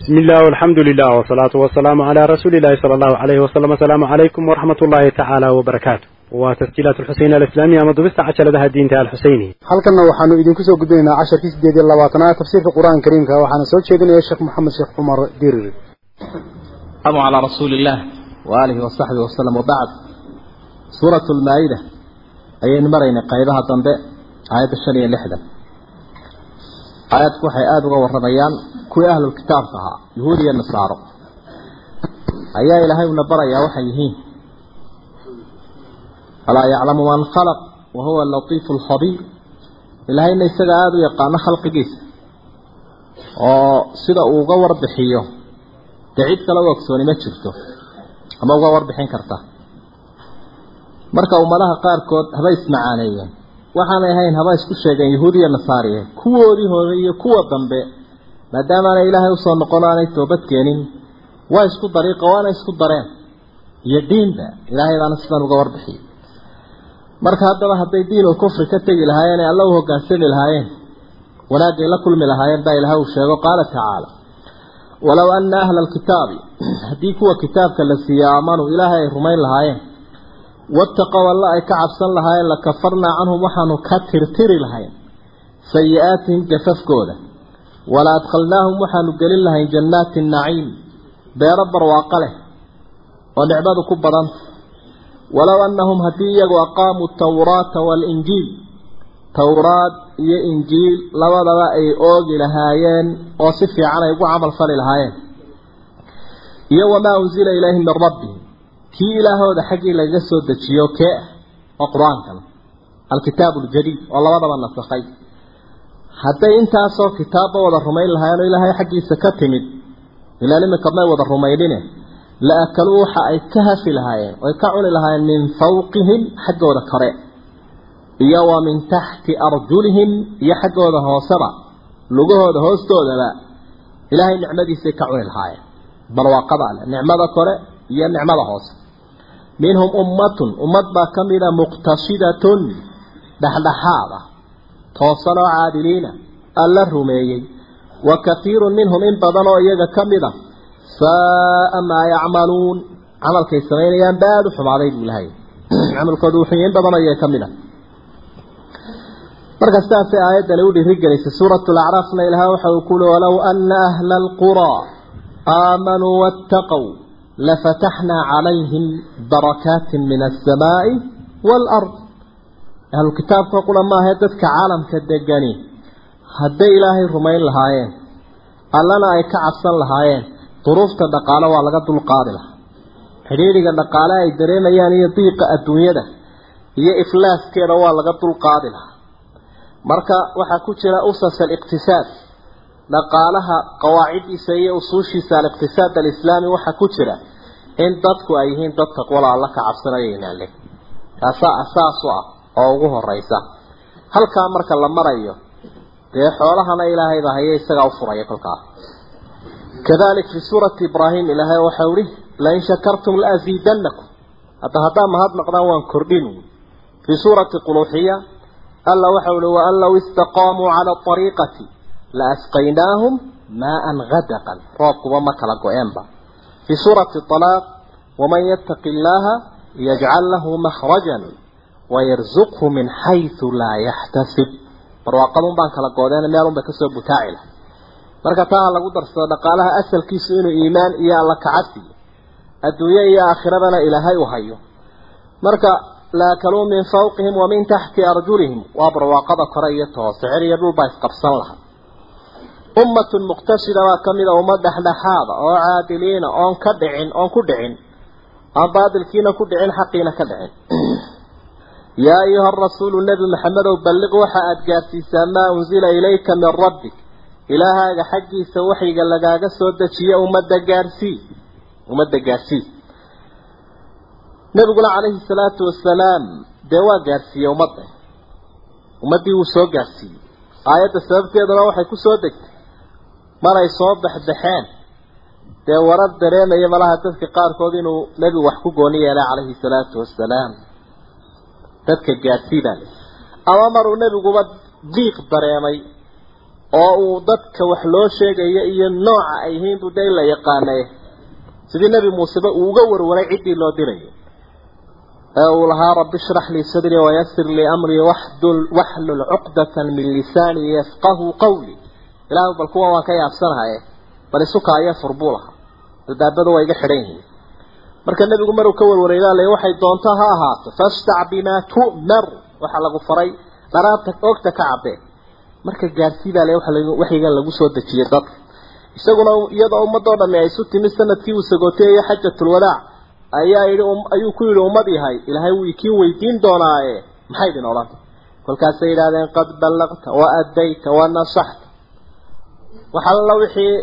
bismillaah alxamdu lilah wsalaatu wasalaamu calaa rasuulillahi sala allahu alayhi wasalam asalaamu calaykum waraxmat ullaahi tacaala wabarakaatu waa tasjiilaat alxuseyn alislaamiya ama dubista cajaladaha diinta alxuseyni halkanna waxaanu idinku soo gudbinaynaa casharkii sideed iyo labaatanaad tafsiirka qur'aanka kariimka waxaana soo jeedinaya sheekh maxamed sheekh cumar dirir amu calaa rasuuli illaah wa wasaxbihi wasalam wabacd suurat lmaa-ida ayaynu maraynay qaybaha dambe aayadda shan iyo lixdan aayadku waxay aada uga warramayaan kuwii ahlulkitaabka ahaa yahuud iyo nasaaro. Ayaa ilaahay una barayaa waxay yihiin. Alaa yaclamu man khalaq wa huwa latiifu alkhabiir ilaahayna isaga aada u yaqaano khalqigiisa oo sida uu uga warbixiyo. Dee cid kale u ogsooni ma jirto ama uga warbixin karta. Marka ummadaha qaarkood haba ismacaaneeyeen waxaanay ahayn haba isku sheegeen yahuudiya nasaariye kuwoodii hore iyo kuwa dambe. Maadaamaanay ilaahay u soo noqon aanay toobad keenin waa isku dariiqa waana isku dareen iyo diinba ilaahay baana sidan uga warbixiyey. Marka haddaba hadday diinul kufri ka tegi lahaayeen ee alla u hoggaansami lahaayeen wanaagay la kulmi lahaayeen baa ilahay uu sheego qaala tacaala walow ana ahla alkitaabi haddii kuwa kitaabka la siiye aamanuu ilaahay ay rumayn lahaayeen wattaqow alla ay ka cabsan lahaayeen lakafarnaa canhum waxaanu ka tirtiri lahayn sayi-aatihim gafafkooda. Wala adkhalnaahum waxaanu gelin lahayn jannaati naciim. Beero barwaaqo leh oo nicmadu ku badanta walow annahum haddii iyagu aqaamuu tawraata waalinjiil towraad iyo injiil labadaba ay oogi lahaayeen oo si fiican ay ugu camal fali lahaayeen. Iyo wamaa unsila ilayhim min rabbihim kii ilaahooda xaggii lagaga soo dejiyo kee ah? Oo qur'aankan alkitaabu aljadiid oo labadaba nasakhay hadday intaasoo kitaabba wada rumayn lahaayeen oo ilaahay xaggiisa ka timid ilaan iminka may wada rumaynine la akaluu waxa ay ka hafi lahaayeen oy ka cuni lahaayeen min fawqihim xaggooda kore. Iyo wa min taxti arjulihim iyo xaggooda hooseba lugahooda hoostoodaba ilaahay nicmadiisay ka cuni lahaayeen. Barwaaqada leh nicmada kore iyo nicmada hoose minhum ummatun ummad baa ka mida muqtasidatun dhexdhexaad ah toosan oo caadiliina alla rumeeyey. Wa kathiirun minhum in badan oo iyaga ka mid a saaa maa yacmaluun camalkay samaynayaan baad u xumaaday buu ilahay camalkooda wuxuu in badan oo iyaga ka mid a. Marka sidaasay aayaddani u dhiirigelisay suuratu lacraafna ilaah waxa uu kuuli walow ana ahla alquraa aamanuu waataqow lafataxnaa calayhim barakaatin min alsamaa'i waalard ahlu kitaabka qura maahae dadka caalamka degani hadday ilaahay rumayn lahaayeen allana ay ka cabsan lahaayeen duruufta dhaqaale waa laga dulqaadi lahaa xidhiidhiga dhaqaale ay dareemayaan iyo diiqa adduunyada iyo iflaaskeeda waa laga dulqaadi lahaa marka dhaqaalaha qawaaciddiisa iyo usuushiisa aliqtisaad alislaami waxaa ku jira in dadku ay yihiin dad taqwala alla ka cabsanaya inaale taasaa asaas u ah oo ugu horeysa halkaa marka la marayo dee xoolahana ilaahay baa haye isagaa u furaya kolkaa. Kadalik fi suurati ibraahim ilaahay waxau ihi lain shakartum laaziidanakum hadda haddaa mahad naqdaan waan kordhin. Fii suurati quluuxiya alla waxa uhi waan low istaqaamuu cala ariiqati la asqaynaahum maaan gadaqan roobkuba ma kala go-eenba fii suurati alaaq waman yattaqi illaaha yajcal lahu makhrajan wayarzuqhu min xaysu laa yaxtasib barwaaqadun baan kala goodeen meelun bay ka soo butaaci lahay marka taa lagu darsado dhaqaalaha asalkiisu inuu iimaan iyo alla kacabsi adduunye iyo aakhirabana ilaahay u hayo marka laakaluu min fawqihim wa min taxti arjulihim waa barwaaqada kore iyo toose cer iyo dhulbaa isqabsan laha ummatun muqtasida baa ka mida ummad dhexdhexaada oo caadiliina oon ka dhicin oon ku dhicin. Aan baadilkiina ku dhicin xaqiina ka dhicin. Yaa ayuha arasuulu nebi maxamedow balliq waxa aada gaarsiisaa maa unsila ilayka min rabbik. Ilaahaaga xaggiisa waxyiga lagaaga soo dejiye ummadda gaarsii ummadda gaarsii nabiguna calayhi salaatu wasalaam dee waa gaarsiiyey ummadda. Ummaddii wuu soo gaarsiiyey aayadda sababteeduna waxay ku soo degtay maray soo baxbaxeen dee warar dareemaya malaha dadka qaarkood inuu nebigu wax ku gooni yeelay calayhi salaatu wasalaam dadka gaarsiibaa ama maruu nebiguba diiq dareemay oo uu dadka wax loo sheegayo iyo nooca ay yihiin buu dee la yaqaanay. Sidii nebi muuseba uu uga warwaray ciddii loo dirayo. Ee uu lahaa rabbi shrax lii sadrii wayasir lii amrii waxlul cuqdatan min lisaanii yafqahu qawlii ilaahu bal kuwa waan ka yaabsanahaye bal furbuu lahaa. Albaabadu waa iga xidhan yihiin. Marka nebigu maruu ka warwaray baa lay waxay doonto ha ahaato fashtac bimaa tu'mar waxaa lagu faray dharaabta oogta ka cabee marka gaarsii baa le waxyigan lagu soo dejiyey dadka isaguna iyadoo ummadoo dhamme ay isu timi sannadkii uu sagooteeyey xajatulwadaac ayaa yidhi ayuu ku yidhi ummad yahay ilaahay wuu ikiin weydiin doonaaye maxay idin odhan? Kolkaasay yidhahdeen qad ballaqta wa addayta wa nasaxta waxalla wixii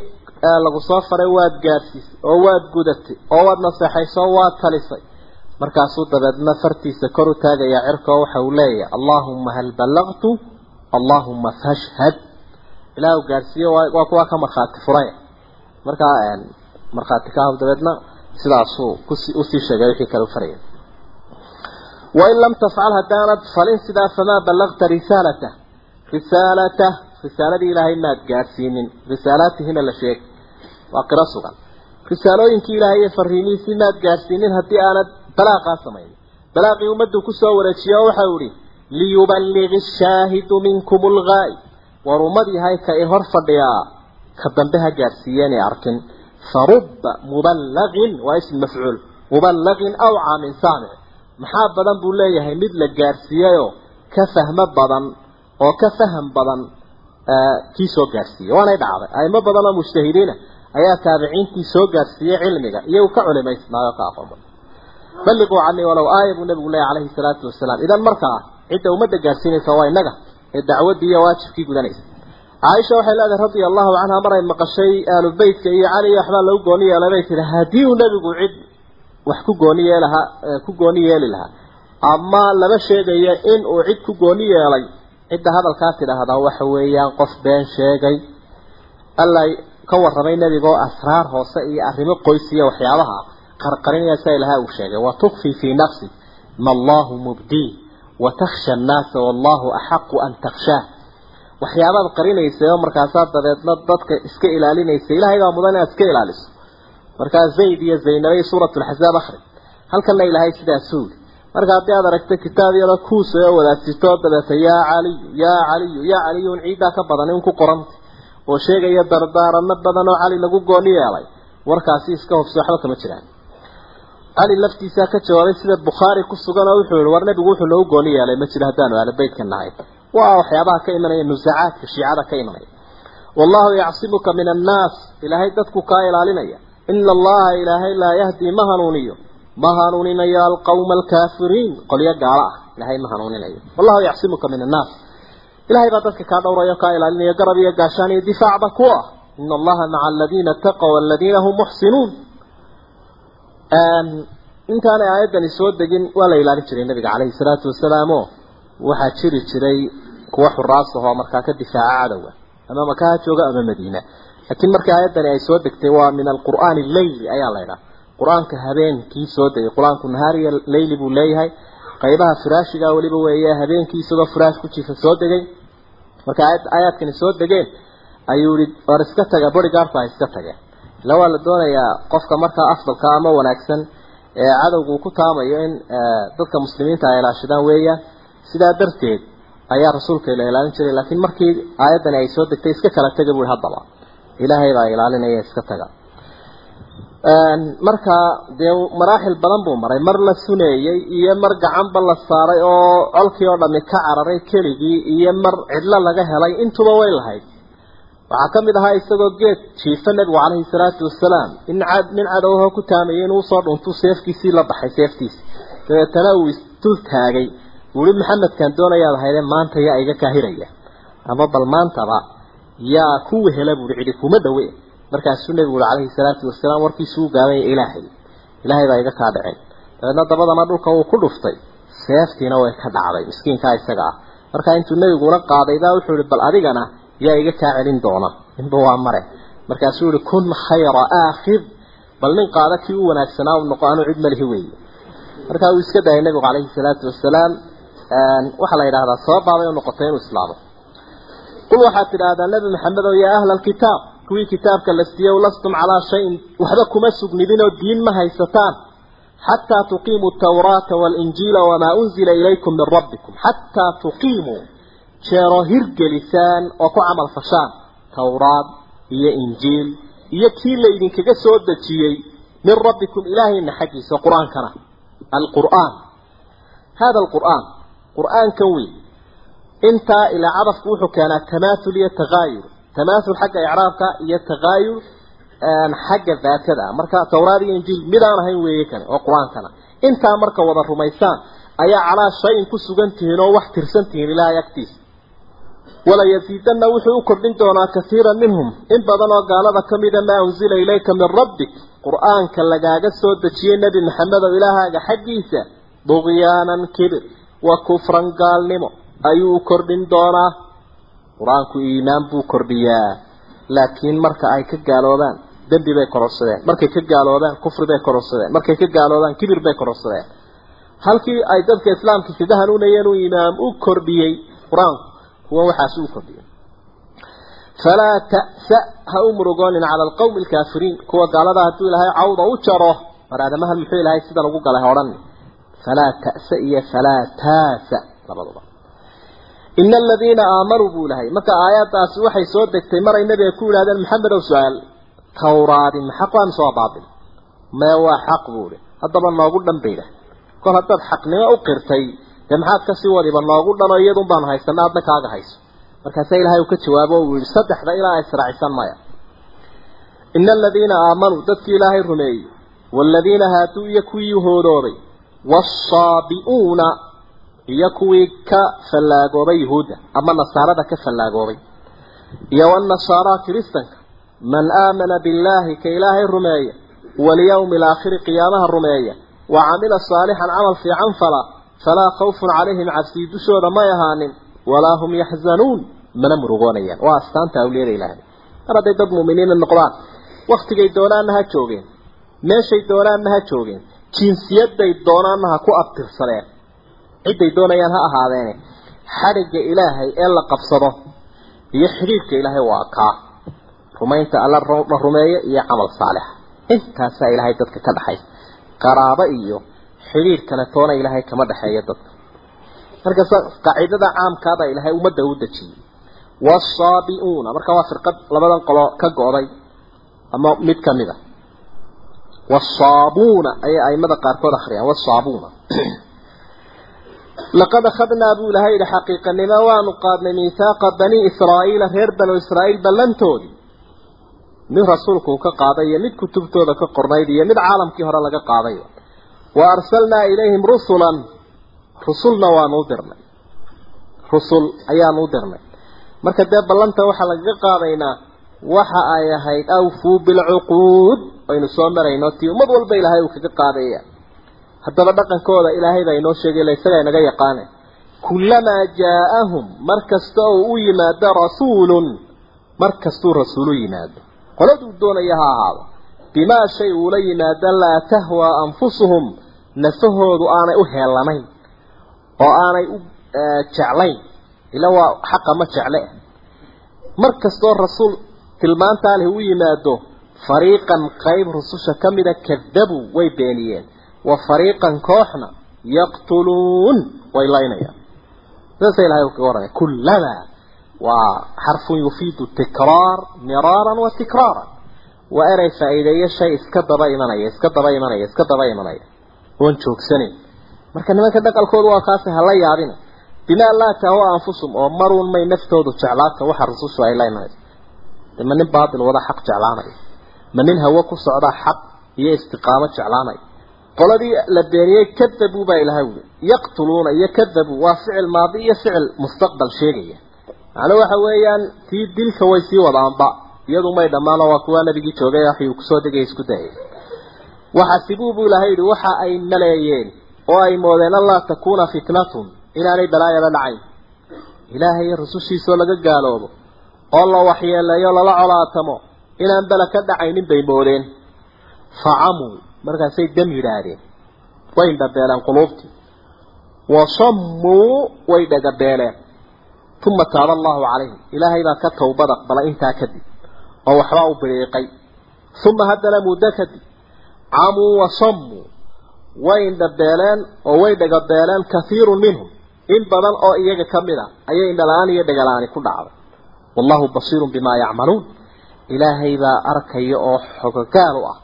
lagu soo faray waad gaadhsiisay oo waad gudatay oo waad naseexaysay oo waad talisay. Markaasuu dabeedna fartiisa kor u taagayaa cirka oo waxa uu leeyahay allaahumma hal ballaqtu allaahumma fashhad. Ilaahu gaadhsiiyo waa kuwa ka markhaati furay markaa markhaati ka dabeedna sidaasuu u sii sheegay wixii kale u faraya wain lam tafcal haddaanad falin sidaa famaa ballaqta risaalata. Risaalata risaaladii ilaahay maad gaadhsiinin. Risaalaatihina la sheeg. Waa qiro sugan. Risaalooyinkii ilaahay iyo fariimihiisii maad gaadhsiinin haddii aanad balaaqaa samayn balaaqii ummaddu ku soo wareejiya oo waxau ihi liyuballigi shaahidu minkum alghaa'ib war ummad yahay ka i hor fadhiyaa ka dambe ha gaadhsiiyeenay arkin. Farubba muballagin waa ism mafcuul muballagin awcaa min saamic. Maxaa badan buu leeyahay mid la gaadhsiiyeyoo ka fahmo badan oo ka faham badan kii soo gaadhsiiyey waanay dhacday. Aimo badan oo mujtahidiina ayaa taabiciintii soo gaadhsiiyey cilmiga iyagu ka culimaysnaayo ka aqoon badan. Balliquu canii walow aaya buu nabigu leeyahy calayhi salaatu wasalaam. Idan markaa cidda ummadda gaadhsiinaysa waa innaga ee dacwaddii iyo waajibkii gudanaysa. Caaisha waxay leedahay radia allahu canha maray maqashay aalu beytka iyo cali waxbaa lagu gooni yeelay bay tihi haddii uu nebigu cid wax ku gooni yeelahaa ku gooni yeeli lahaa ama lama sheegayo in uu cid ku gooni yeelay cidda hadalkaa tidhaahdaa waxa weeyaan qof been sheegay. Alla ka warramay nebiga oo asraar hoose iyo arrimo qoysiya waxyaabaha qarqarinaya sa ilaha uu sheegay. Wa tukfi fii nafsi ma allahu mubdii wa takhsha annaasa wallahu axaqu an takhshaah waxyaabaad qarinaysay oo markaasaa dabeedna dadka iska ilaalinaysa ilahay baa mudan inaad iska ilaaliso. Markaa zayd iyo zaynabay suuratu lxasaab akhri. Halkanna ilaahay sidaasuu yidhi marka haddii aad aragto kitaab yaro kuusa oo wadaajito dabeeta yaa caliyu yaa caliyu yaa caliyu un ciiddaa ka badan in ku qoranta oo sheegaya dardaarano badan oo cali lagu gooni yeelay. Warkaasi iska hobso waxba kama jiraan. Cali laftiisaa ka jawaabay sida bukhaari ku sugan oo wuxuu yihi war nebigu wuxuu noogu gooni yeelay ma jiro haddaanu ahlo beytka nahay. Waa waxyaabaha ka imanaya nusacaadka shiicada ka imanaya. Wallahu yacsimuka min annaas ilaahay dadku kaa ilaalinaya. Ina allaha ilaahay laa yahdii ma hanuuniyo ma hanuuninayo alqawma alkaafiriin qolyo gaalo ah. Ilaahay ma hanuuninayo. Wallahu yacsimuka min annaas ilahay baa dadka kaa dhowrayo kaa ilaalinaya garab iyo gaashaan iyo difaacba ku ah ina allaha maca aladiina taqow aladiina hum muxsinuun intaanay aayaddani soo degin waa la ilaalin jiray nabiga caleyhi salaatu wasalaam waxaa jiri jiray kuwa xuraas ahoo markaa ka difaaca cadowga ama makaha jooga ama madiina. Laakiin markii aayaddani ay soo degtay waa min alqur'aani leyli ayaa la ydhaha qur'aanka habeenkii soo degay qur'aanku nahaariya leyli buu leeyahay. Qaybaha firaashiga weliba weeye habeenkii isagoo firaash ku jiifa soo degay marka aayaadkani soo degeen ayuu yihi war iska taga bodygaardku ha iska tageen ila waa la doonayaa qofka markaa afdalka ama wanaagsan ee cadowgu uu ku taamayo in dadka muslimiinta ay ilaashadaan weeyaan sidaa darteed ayaa rasuulka la ilaalin jiray laakiin markii aayaddani ay soo degtay iska kala taga bui haddaba ilaahay baa ilaalinaya iska taga marka dee maraaxil badan buu maray. Mar la suneeyey iyo mar gacanba la saaray oo colkii oo dhami ka cararay keligii iyo mar cidlo laga helay intuba way lahayd. Waxaa ka mid ahaa isagoo geed jiifa nebigu calayhi salaatu wasalaam in cad nin cadowho ku taamayay inuu u soo dhuntu seefkiisii la baxay seeftiisi dabeetana uu isdul taagay. Uhi maxamedkaan doonayaad ahaydee maanta yaa iga kaahiraya. Ama bal maantaba yaa ku wehela buui cidi kuma dhawe markaasuu nebigu calayhi salaatu wasalaam warkiisu u ilaahay. Ilaahay baa iga kaa dhicin dabeedna dabadana dhulka uu ku dhuftay seeftiina way ka dhacday miskiinkaa isaga ah. Markaa intuu nebiguna qaaday baa wuxuu ihi bal adigana yaa iga kaa celin doona inba waa mare. Markaasuu yihi kun khayra aakhir. Bal nin qaada kii u wanaagsanaa u noqo anuu cid malihi weeye. Markaa uu iska dayay nebigu calayhi salaatu wasalaam waxaa la yidhahdaa sababaabay u noqotay inuu islaamo qul waxaad tidhaahdaa nebi maxamedow yaa ahla alkitaab kuwii kitaabka la siiyey lastum calaa shayin waxba kuma sugnidinoo diin ma haysataan. Xataa tuqiimuu atawraata waalinjiila wamaa unzila ilaykum min rabbikum. Xataa tuqiimuu jeeroo hirgelisaan oo ku camal fashaan. Tawraad iyo injiil iyo kii laydinkaga soo dejiyey min rabbikum ilaahayna xaggiisa qur'aankana. Alqur'aan. Hada alqur'aan. Qur'aankan weyn. Intaa ilaa cadafku wuxuu keenaa tamaathul iyo takaayur tamaathul xagga icraabka iyo takaayur xagga daatada marka tawraad iyo injiil midaan ahayn weeye kane oo qur'aankana. Intaa marka wada rumaysaan ayaa calaa shayin ku sugan tihiin oo wax tirsan tihiin ilaahay agtiisa wala yasiidanna wuxuu u kordhin doonaa kasiiran minhum. In badan oo gaalada ka mida maa unsila ilayka min rabbik qur'aanka lagaaga soo dejiyey nebi maxamedow ilaahaaga xaggiisa duqyaanan kibir wa kufran gaalnimo ayuu u kordhin doonaa qur'aanku iimaan buu kordhiyaa laakiin marka ay ka gaaloobaan dembi bay kororsadeen. Markay ka gaaloobaan kufri bay kororsadeen. Markay ka gaaloobaan kibir bay kororsadeen. Halkii ay dadka islaamka kaga hanuunayeen uu imaam u kordhiyey qur'aanku kuwa waxaas u kordhiyey. Falaa ta'sa ha u murugoonin cala alqawmi alkaafiriin. Kuwa gaalada hadduu ilaahay cawda u jaro mar aadamahan muxuu ilaahay sidan ugu galay ha odhan. Falaa ta'sa iyo falaa taasa labaduba ina aladiina aamanuu buu lahay marka aayaddaasi waxay soo degtay maray nabiga ku yidhahdeen maxamedow su'aal tawraadi ma xaq waa mise waa baatil mee waa xaq buu ihi haddaba noogu dhan bay idhaah kol haddaad xaqnimo u qirtay dee maxaad ka sii wadiba noogu dhanoo iyadun baanu haysana adna kaaga hayso. Markaasaa ilaahay uu ka jawaabo uu yihi saddexda ilaa ay israacisan maya. ina aladiina aamanuu dadkii ilaahay rumeeyey waaladiina haaduu iyo kuwii hoodooday waasaabi'uuna iyo kuwii ka fallaagoobay yuhuudda ama nasaarada ka fallaagoobay iyo wanasaaraa kiristanka man aamana billaahi ka ilaahay rumeeya walyawmi alaakhiri qiyaamaha rumeeya wa camila saalixan camal fiican fala falaa khawfun calayhim cabsii dushooda may ahaanin walaa hum yaxzanuun. Mana murugoonayaan. Waa astaanta awliyada ilaahay. Mar hadday dad mu'miniina noqdaan waktigay doonaanna ha joogeen meeshay doonaanna ha joogeen jinsiyaday doonaanna ha ku abtirsadeen cidday doonayaan ha ahaadeene xadhigga ilaahay ee la qabsado iyo xidhiidhka ilaahay waa kaa rumaynta alla la rumeeyo iyo camal saalixa intaasaa ilaahay dadka ka dhaxay qaraabo iyo xidhiidh kale toona ilaahay kama dhexeeyo dadka. Markaas qaacidada caamkaaba ilaahay ummadda u dejiyey wasaabiuuna marka waa firqad labadan qolo ka go'day ama mid ka mid a wasaabuuna ayay aimada qaarkood akhriyaan. Wasaabuuna laqad akhadnaa buu ilahay yidhi xaqiiqanimo waanu qaadnay miithaaqa bani israa'iila reer banu israa'iil ballantoodii mid rasuulku uu ka qaaday iyo mid kutubtooda ka qornayd iyo mid caalamkii hore laga qaaday wa arsalnaa ilayhim rusulan rusulna waanu u dirnay rusul ayaanu u dirnay marka dee ballanta waxaa lagaga qaadaynaa waxa ay ahayd awfuu bilcuquud aynu soo marayno tii ummad walba ilaahay uu kaga qaadaya haddaba dhaqankooda ilaahay baa inoo sheegay la isagaa inaga yaqaane kullamaa jaa-ahum mar kasta oo u yimaado rasuulun mar kastuu rasuulu yimaado. Qoladuu doonaya ha ahaado bimaa shay uula yimaado laa tahwaa anfusuhum nafahoodu aanay u heellanayn oo aanay u jeclayn ila waa xaqa ma jecle mar kastoo rasuul tilmaantaa leh u yimaado fariiqan qayb rususha ka mida kadabuu way beeniyeen wa fariiqan kooxna yaqtuluun way laynayaan. Saasa ilahay uu kaga warramay kullamaa waa xarfun yufiidu tikraar miraaran wa tikraaran waa erey faa'iideeyo shay iska daba imanaya iska daba imanaya iska daba imanaya. Oon joogsanayn marka nimanka dhaqalkoodu waa kaasi hala yaabina bimaa laa tahwa anfusum oo maruun may naftoodu jeclaata waxa rusushu ay leynayso de ma nin baatil wada xaq jeclaanaya. Ma nin hawo ku socda xaq iyo istiqaamo jeclaanaya qoladii la beeniyey kadabuu baa ilahay wuli yaqtuluuna iyo kadabuu waa ficil maadi iyo ficil mustaqbal sheegaya. Macnuu waxa weeyaan tii dilka way sii wadaanba iyadu may dhammaano waa kuwa nabigii joogay waxii uu ku soo degay isku dayay. Waxasibuu buu ilahay yidhi waxa ay maleeyeen oo ay moodeen allaa takuuna fitnatun inaanay balaayaba dhacayn ilaahay rusushiisoo laga gaaloobo oo la waxyeeleeyo lala colaatamo inaan bala ka dhacaynin bay moodeen. Facamuu markaasay dam yidhaahdeen. Way indhabeeleen quluubtii. Wasammuu way dhagabeeleen. Uma taaba allahu calayhim. Ilaahay baa ka towbad aqbala intaa kadib. Oo waxbaa u biriiqay. Uma haddana muddo kadib camuu wasammuu way indhabeeleen oo way dhagabeeleen kathiirun minhum. In badan oo iyaga ka mid a ayay indhala-aan iyo dhagala-aani ku dhacday. Wallahu basiirun bimaa yacmaluun. Ilaahay baa arkaya oo xogogaal u ah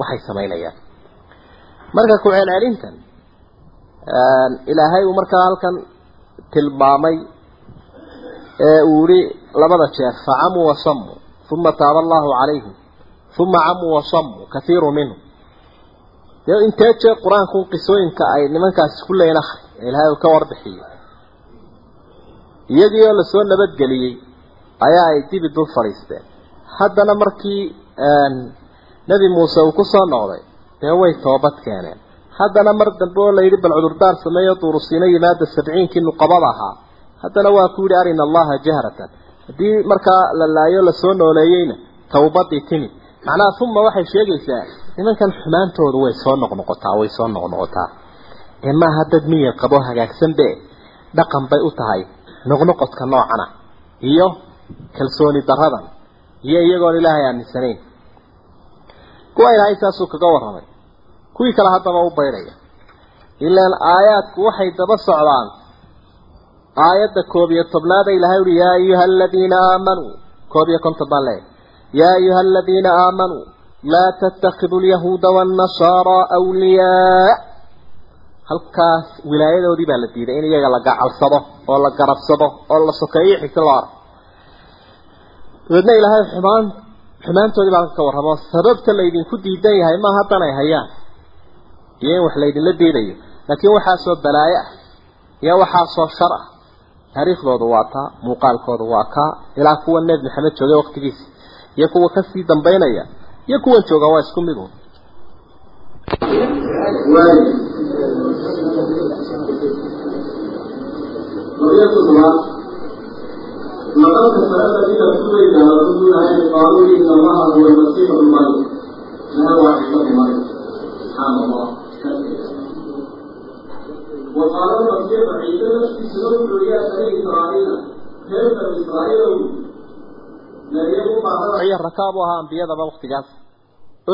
waxay samaynayaan marka ku celcelintan ilaahay uu markaa halkan tilmaamay ee uu yihi labada jeer facamuu wasamuu uma taaba allahu calayhim uma camuu wasamuu kathiiru minhum dee intee jeer qur'aanku qisooyinka ay nimankaasi ku leeyiin akhri ilaahay uu ka warbixiyo. Iyagii oo la soo nabadgeliyey ayaa ay dibi dul fadhiisteen. Haddana markii nebi muuse uu ku soo noqday. Dee way toobad keeneen. Haddana mar dambe oo layidhi bal cudurdaar sameeyo duurusiino yimaada sabciinkii nuqabada ahaa. Haddana waa ku yidhi arina allaha jahratan. Haddii markaa la laayo la soo nooleeyeyna tawbadii timid. Macnaha uma waxay sheegaysaa nimankan xumaantoodu way soo noqnoqotaa way soo noqnoqotaa. Ee maaha dad miyir qabo hagaagsanbe dhaqan bay u tahay noqnoqodka noocana. Iyo kalsooni daradan iyo iyagoon ilaahay aaminsanayn kuwa ilaahay saasuu kaga warramay. Kuwii kale haddaba u baydhaya ilaan aayaadku waxay daba socdaan. Aayadda koob iyo tobnaada ilahay uhi yaa ayuha aladiina aamanuu koob iyo konton baan leeyahay. Yaa ayuha aladiina aamanuu laa tattakhiduu alyahuuda waannasaaraa awliyaa. Halkaas wilaayadoodii baa la diiday in iyaga la gacalsado oo la garabsado oo la sokeeyo xigta loo arko. Dabeedna ilaahay xumaan xumaantoodii baa ka warramo sababta laydinku diidan yahay ma haddan ay hayaan. Iyo in wax laydinla diidayo laakiin waxaasoo balaayo ah iyo waxaasoo shar ah. Taariikhdoodu waa taa muuqaalkoodu waa kaa ilaa kuwa nebi maxamed joogay waqtigiisa iyo kuwa ka sii dambaynaya iyo kuwan jooga waa isku mid un لقد كفر الذين كفروا رسول الله قالوا ان الله هو المسيح ابن مريم لا عيسى ابن مريم سبحان الله وقال المسيح عيسى نفسي سنرسل إلى بني اسرائيل كيف اسرائيل هي الركاب وها انبياء وقت جاس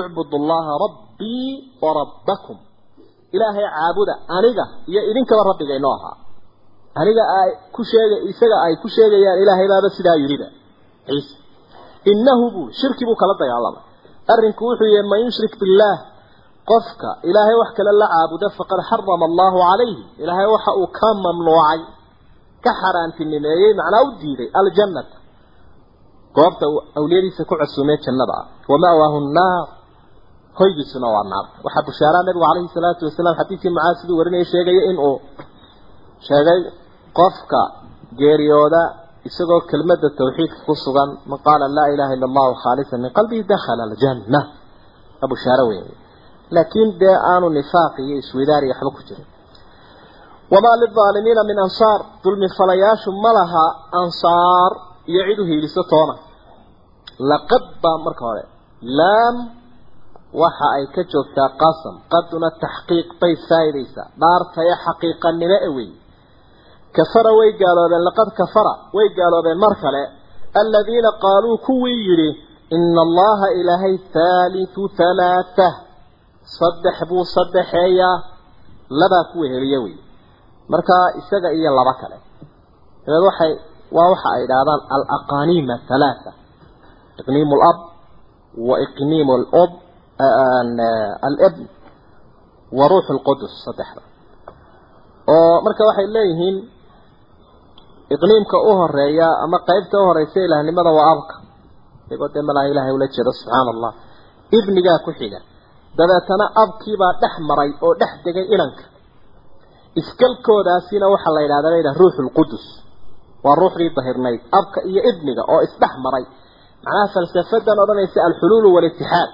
اعبدوا الله ربي وربكم إلهي عابدا أنيقا يا إذن ربك إنوها aniga ay ku sheegay isaga ay ku sheegayaan ilaahay baaba sidaa yirida ciise. Innahu bu shirki buu kala dagaalamay arrinku wuxuu yahay man yushrik billah qofka ilaahay wax kale la caabuda faqad harrama allahu calayhi. Ilaahay waxa uu ka mamnuucay ka xaaraantinimeeyey macnaa u diiday aljannata. Goobta awliyadiisa ku cusumee jannada. Ah wama'waahu nnaar. Hoygiisuna waa naar. Waxaa bushaaraa nabigu calayhi salaatu wasalaam xadiidkii mucaad siduu warinaya sheegaya inuu sheegay qofka geeriyooda isagoo kelmadda tawxiidka ku sugan man qaala laa ilaha illa allahu khaalisan min qalbihi dakhala aljanna. Abushaare weyn laakiin dee aanu nifaaq iyo iswidaar iyo waxba ku jirin. Wamaa lilaalimiina min ansaar dulmi falayaashu ma laha ansaar iyo cid u hiiliso toona. Laqad baa marka hore laam waxa ay ka joogtaa qasam qaduna taxqiiq bay faa'idaysaa dhaartaya xaqiiqanimo e wey kafara way gaaloobeen laqad kafara way gaaloobeen mar kale. Aladiina qaaluu kuwii yidhi ina allaha ilaahay haalithu halaatha saddex buu saddexeeyaa labaa ku weheliye wey markaa isaga iyo laba kale. Dabeed waxay waa waxa ay idhaahdaan alaqaniima halaatha iqniimu lab wa iqniimu lob alibn wa ruuxu lqudus saddexda. Oo marka waxay leeyihiin iqniimka u horreeya ama qaybta u horeysa ilaahnimada waa abka. Iyagoo dee malaha ilahay ula jeedo subxaana allah ibnigaa ku xiga. Dabeetana abkiibaa dhex maray oo dhex degay inanka. Iskalkoodaasina waxaa la yidhahda la yidhaha ruuxu lqudus waa ruuxdii dahirnayd abka iyo ibniga oo isdhex maray. Macnaha falsafadan odhanaysa alxuluulu walitixaad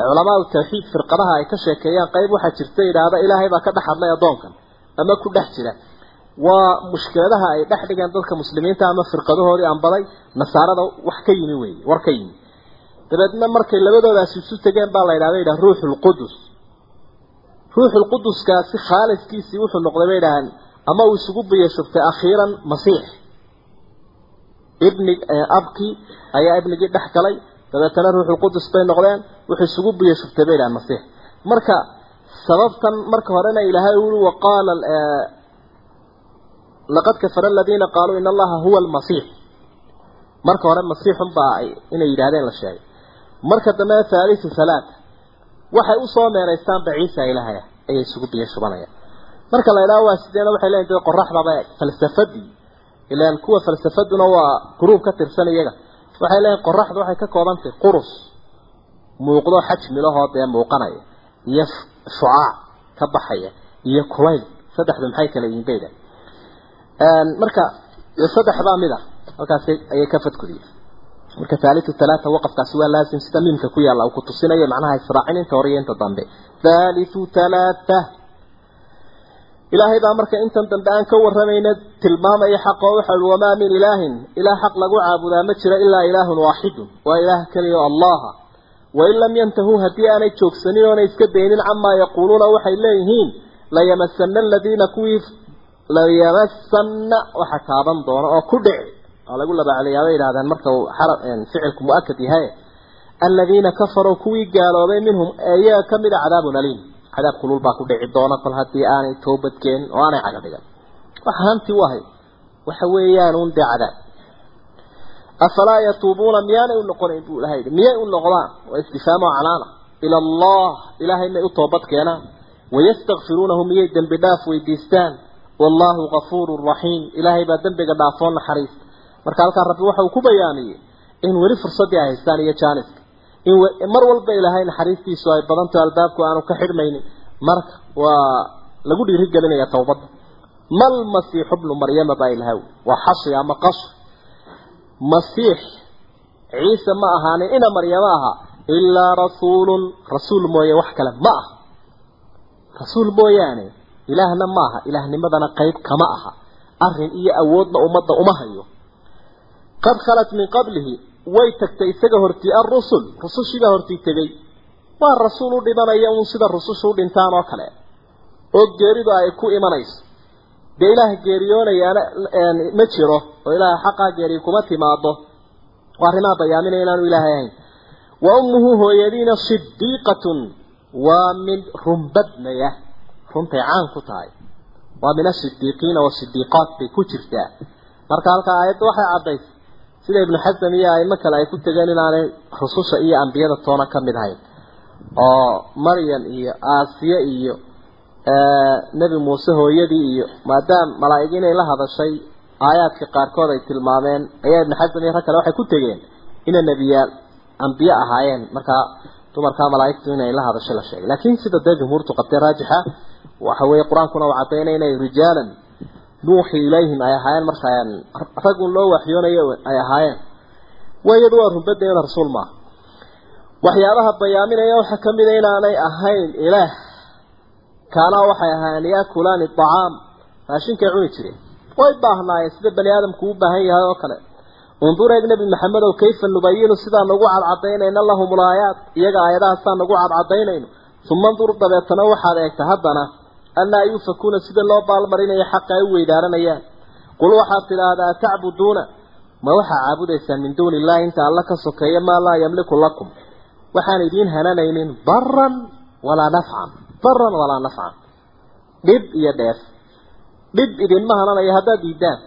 ee culamaadu tawxiid firqadaha ay ka sheekeeyaan qayb waxaa jirta yidhaahda ilaahay baa ka dhex hadlay addoonkan. Ama ku dhex jira waa mushkiladaha ay dhex dhigeen dadka muslimiinta ama firqadahoodii anbaday nasaarada wax ka yimi weeye war ka yimi. Dabeedna markay labadoodaasi isu tegeen baa la yidhahda yidhaha ruuxulqudus ruuxulquduskaasi khaaliskiisii wuxuu noqday bay yidhaaheen ama uu isugu biyashubtay akhiiran masiix. Ibni abkii ayaa ibnigii dhex galay. Dabeetana ruuxulqudus bay noqdeen wuxuu isugu biyo shubtay bay dhahan masiix. Marka sababtan marka horena ilaahay ui waqaala laqad kafara aladiina qaaluu ina allaha huwa almasiix marka hore masiixun baa ay inay yidhahdeen la sheegay marka dambe thaalithu thalaata waxay u soo meeraystaanba ciisa ilahaya ayay isugu biyo shubanayaan marka la idhaha waa sideena waxay leeyihiin dee qoraxdaba falsafadii ilaan kuwa falsafaduna waa gruub ka tirsan iyaga waxay leeyihiin qoraxdu waxay ka koobantahay qurus muuqdo xajmilahoo dee muuqanaya iyo shucaac ka baxaya iyo kulayl saddexdu maxay kala yihiin bayda marka saddex baa mid ah. Halkaas ayay ka fadkudiyen marka thaalithu thalaata waqafkaasi waa laasim sida miimka ku yaalla uu ku tusinayo macnaha israacin inta hore iyo inta dambe. Thaalithu thalaata ilaahay baa marka intan dambe aan ka waramayna tilmaamaya xaqa waxa uu wamaa min ilaahin. Ilaah xaq lagu caabudaa ma jira ilaa ilaahun waaxidun waa ilaah kaliya allaha wain lam yantahuu haddii aanay joogsanin oonay iska daynin camaa yaquuluuna waxay leeyihiin layamasana aladiina kuwii layamasana waxa taaban doona oo ku dhici. Waa lagu labaaclayaa bay yidhahdeen marka uu ficilku mu'akad yahay. Aladiina kafaruu kuwii gaaloobay minhum ayaa ka mid a cadaabun aliim. Cadaab kulul baa ku dhici doona kol haddii aanay toobadkeenin oo aanay caga dhigan. Waxa hanti u ahay waxa weeyaan un dee cadaab. Afalaa yatuubuuna miyaanay u noqonayn buu ilahay yidhi. Miyay u noqdaan? Waa istifhaamo canaana. Ila allah ilaahay may u toobad keenaan. Wayastakfiruunahu miyay dembi dhaaf weydiistaan wallaahu gafuurun raxiim ilaahay baa dembiga dhaafoo naxariista marka halkaa rabbi waxa uu ku bayaamiyey in weli fursaddii ay haystaan iyo jaaniska in mar walba ilaahay naxariistiisu ay badanto albaabku aanu ka xidhmaynin. Marka waa lagu dhiirigelinaya towbadda mal masiixu bnu maryama baa ilahaw waa xashi ama qasr. Masiix ciise ma ahaanin ina maryamo aha ilaa rasuulun rasuul mooye wax kale ma aha rasuul mooyaane ilaahna ma aha ilaahnimadana qayb kama aha. Arrin iyo awoodna ummadda uma hayo. Qad khalat min qablihi way tagtay isaga hortii alrusul rusushiibaa hortii tegey. Waa rasuul u dhimanaya uun sida rusushu u dhintaan oo kale oo geeridu ay ku imanayso. Dee ilaah geeriyoonayaana ma jiro oo ilaah xaqaa geeriy kuma timaado waa arrimaha bayaaminaya inaanu ilaahay ahayn. Wa ummuhu hooyadiina sidiiqatun waa mid runbadnaya runtay caan ku tahay. Waa min asidiiqiina wasidiiqaat bay ku jirtaa. Marka halkaa aayadda waxay caddaysay sida ibnu xasan iyo aimo kale ay ku tegeen inaanay rususha iyo ambiyada toona ka mid ahayn. Oo maryam iyo aasiye iyo nebi muuse hooyadii iyo maadaam malaa'ig inay la hadashay aayaadka qaarkood ay tilmaameen ayaa ibnu xasan iyo rag kale waxay ku tegeen inay nebiyaal ambiye ahaayeen. Markaa dumarkaa malaa'igtu inay la hadashay la sheegay. Laakiin sida dee jumhuurtu qabtay raajixa waxa weeye qur'aankuna uu caddaynay inay rijaalan nuuxi ilayhim ay ahaayeen markaa raggun loo waxyoonayo ay ahaayeen. Wayadu waa runbadeena rasuul maaha waxyaabaha bayaaminaya waxaa ka mid a inaanay ahayn ilaah kaanaa waxay ahaayeen yaakulaani acaam raashinkay cuni jireen. Way baahnaayeen sida bani aadamku u baahan yahay oo kale undur eeg nebi maxamedow kayfa nubayinu sidaan ugu cadcadaynayna lahum ulaayaat iyaga aayadahaasaan ugu cadcadaynayno. Uma ndur dabeetana waxaad eegta haddana anaa yuufakuuna sida loo baalmarinayo xaqa ay u weydaaranayaan. Qul waxaad tidhaahdaa tacbuduuna ma waxaa caabudaysaan min duuni illahi inta alla ka sokeeya maa laa yamliku lakum. Waxaan idiin hananaynin daran walaa nafcan daran walaa nafcan. Dhib iyo dheef. Dhib idinma hananayo haddaad diidaan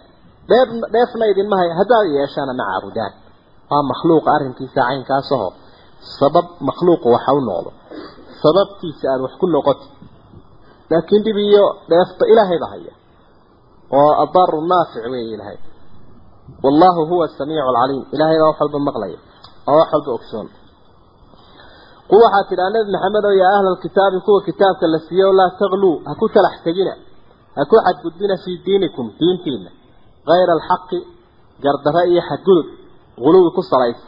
dheef dheefna idinma hay haddaad yeeshaana ma caabudaan. Waa makhluuqa arrinkiisa caynkaasahoo sabab makhluuqa waxa u noqdo. Sababtiisa aada wax ku noqoti laakiin dhib iyo dheefta ilaahayba haya. Oo adaaru naafic weeye ilaahay. Wallahu huwa asamiicu alcaliim ilaahay baa wax walba maqlaya. Oo wax walba ogsoon. Qul waxaad tidhaha nebi maxamed oo yaa ahla alkitaabi kuwa kitaabka la siiyo laa tagluu ha ku talax tegina. Ha ku xadgudbina fii diinikum diintiina kayra alxaqi gardaro iyo xadgudub guluwi ku salaysa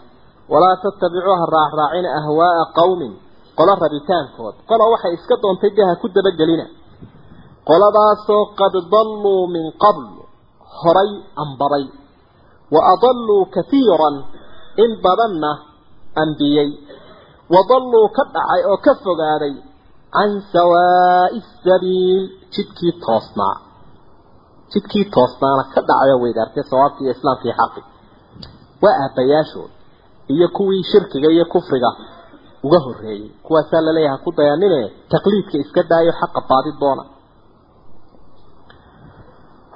walaa tattabicuu ha raacraacina ahwaaa qowmin qolo rabitaankood qola waxay iska doontay dee ha ku dabagelina qoladaasoo qad dalluu min qabl horay ambaday wa adalluu katiiran in badanna ambiyey wadalluu ka dhacay oo ka fogaaday can sawaa'i sabiil jidkii toosnaa jidkii toosnaana ka dhacay oo weydaartay sawaabkii islaamkii xaqi. Waa aabayaashood iyo kuwii shirkiga iyo kufriga uga horreeyey kuwaasaa la leeyahay ha ku dayanine taqliidka iska daayo xaqa baadi doona.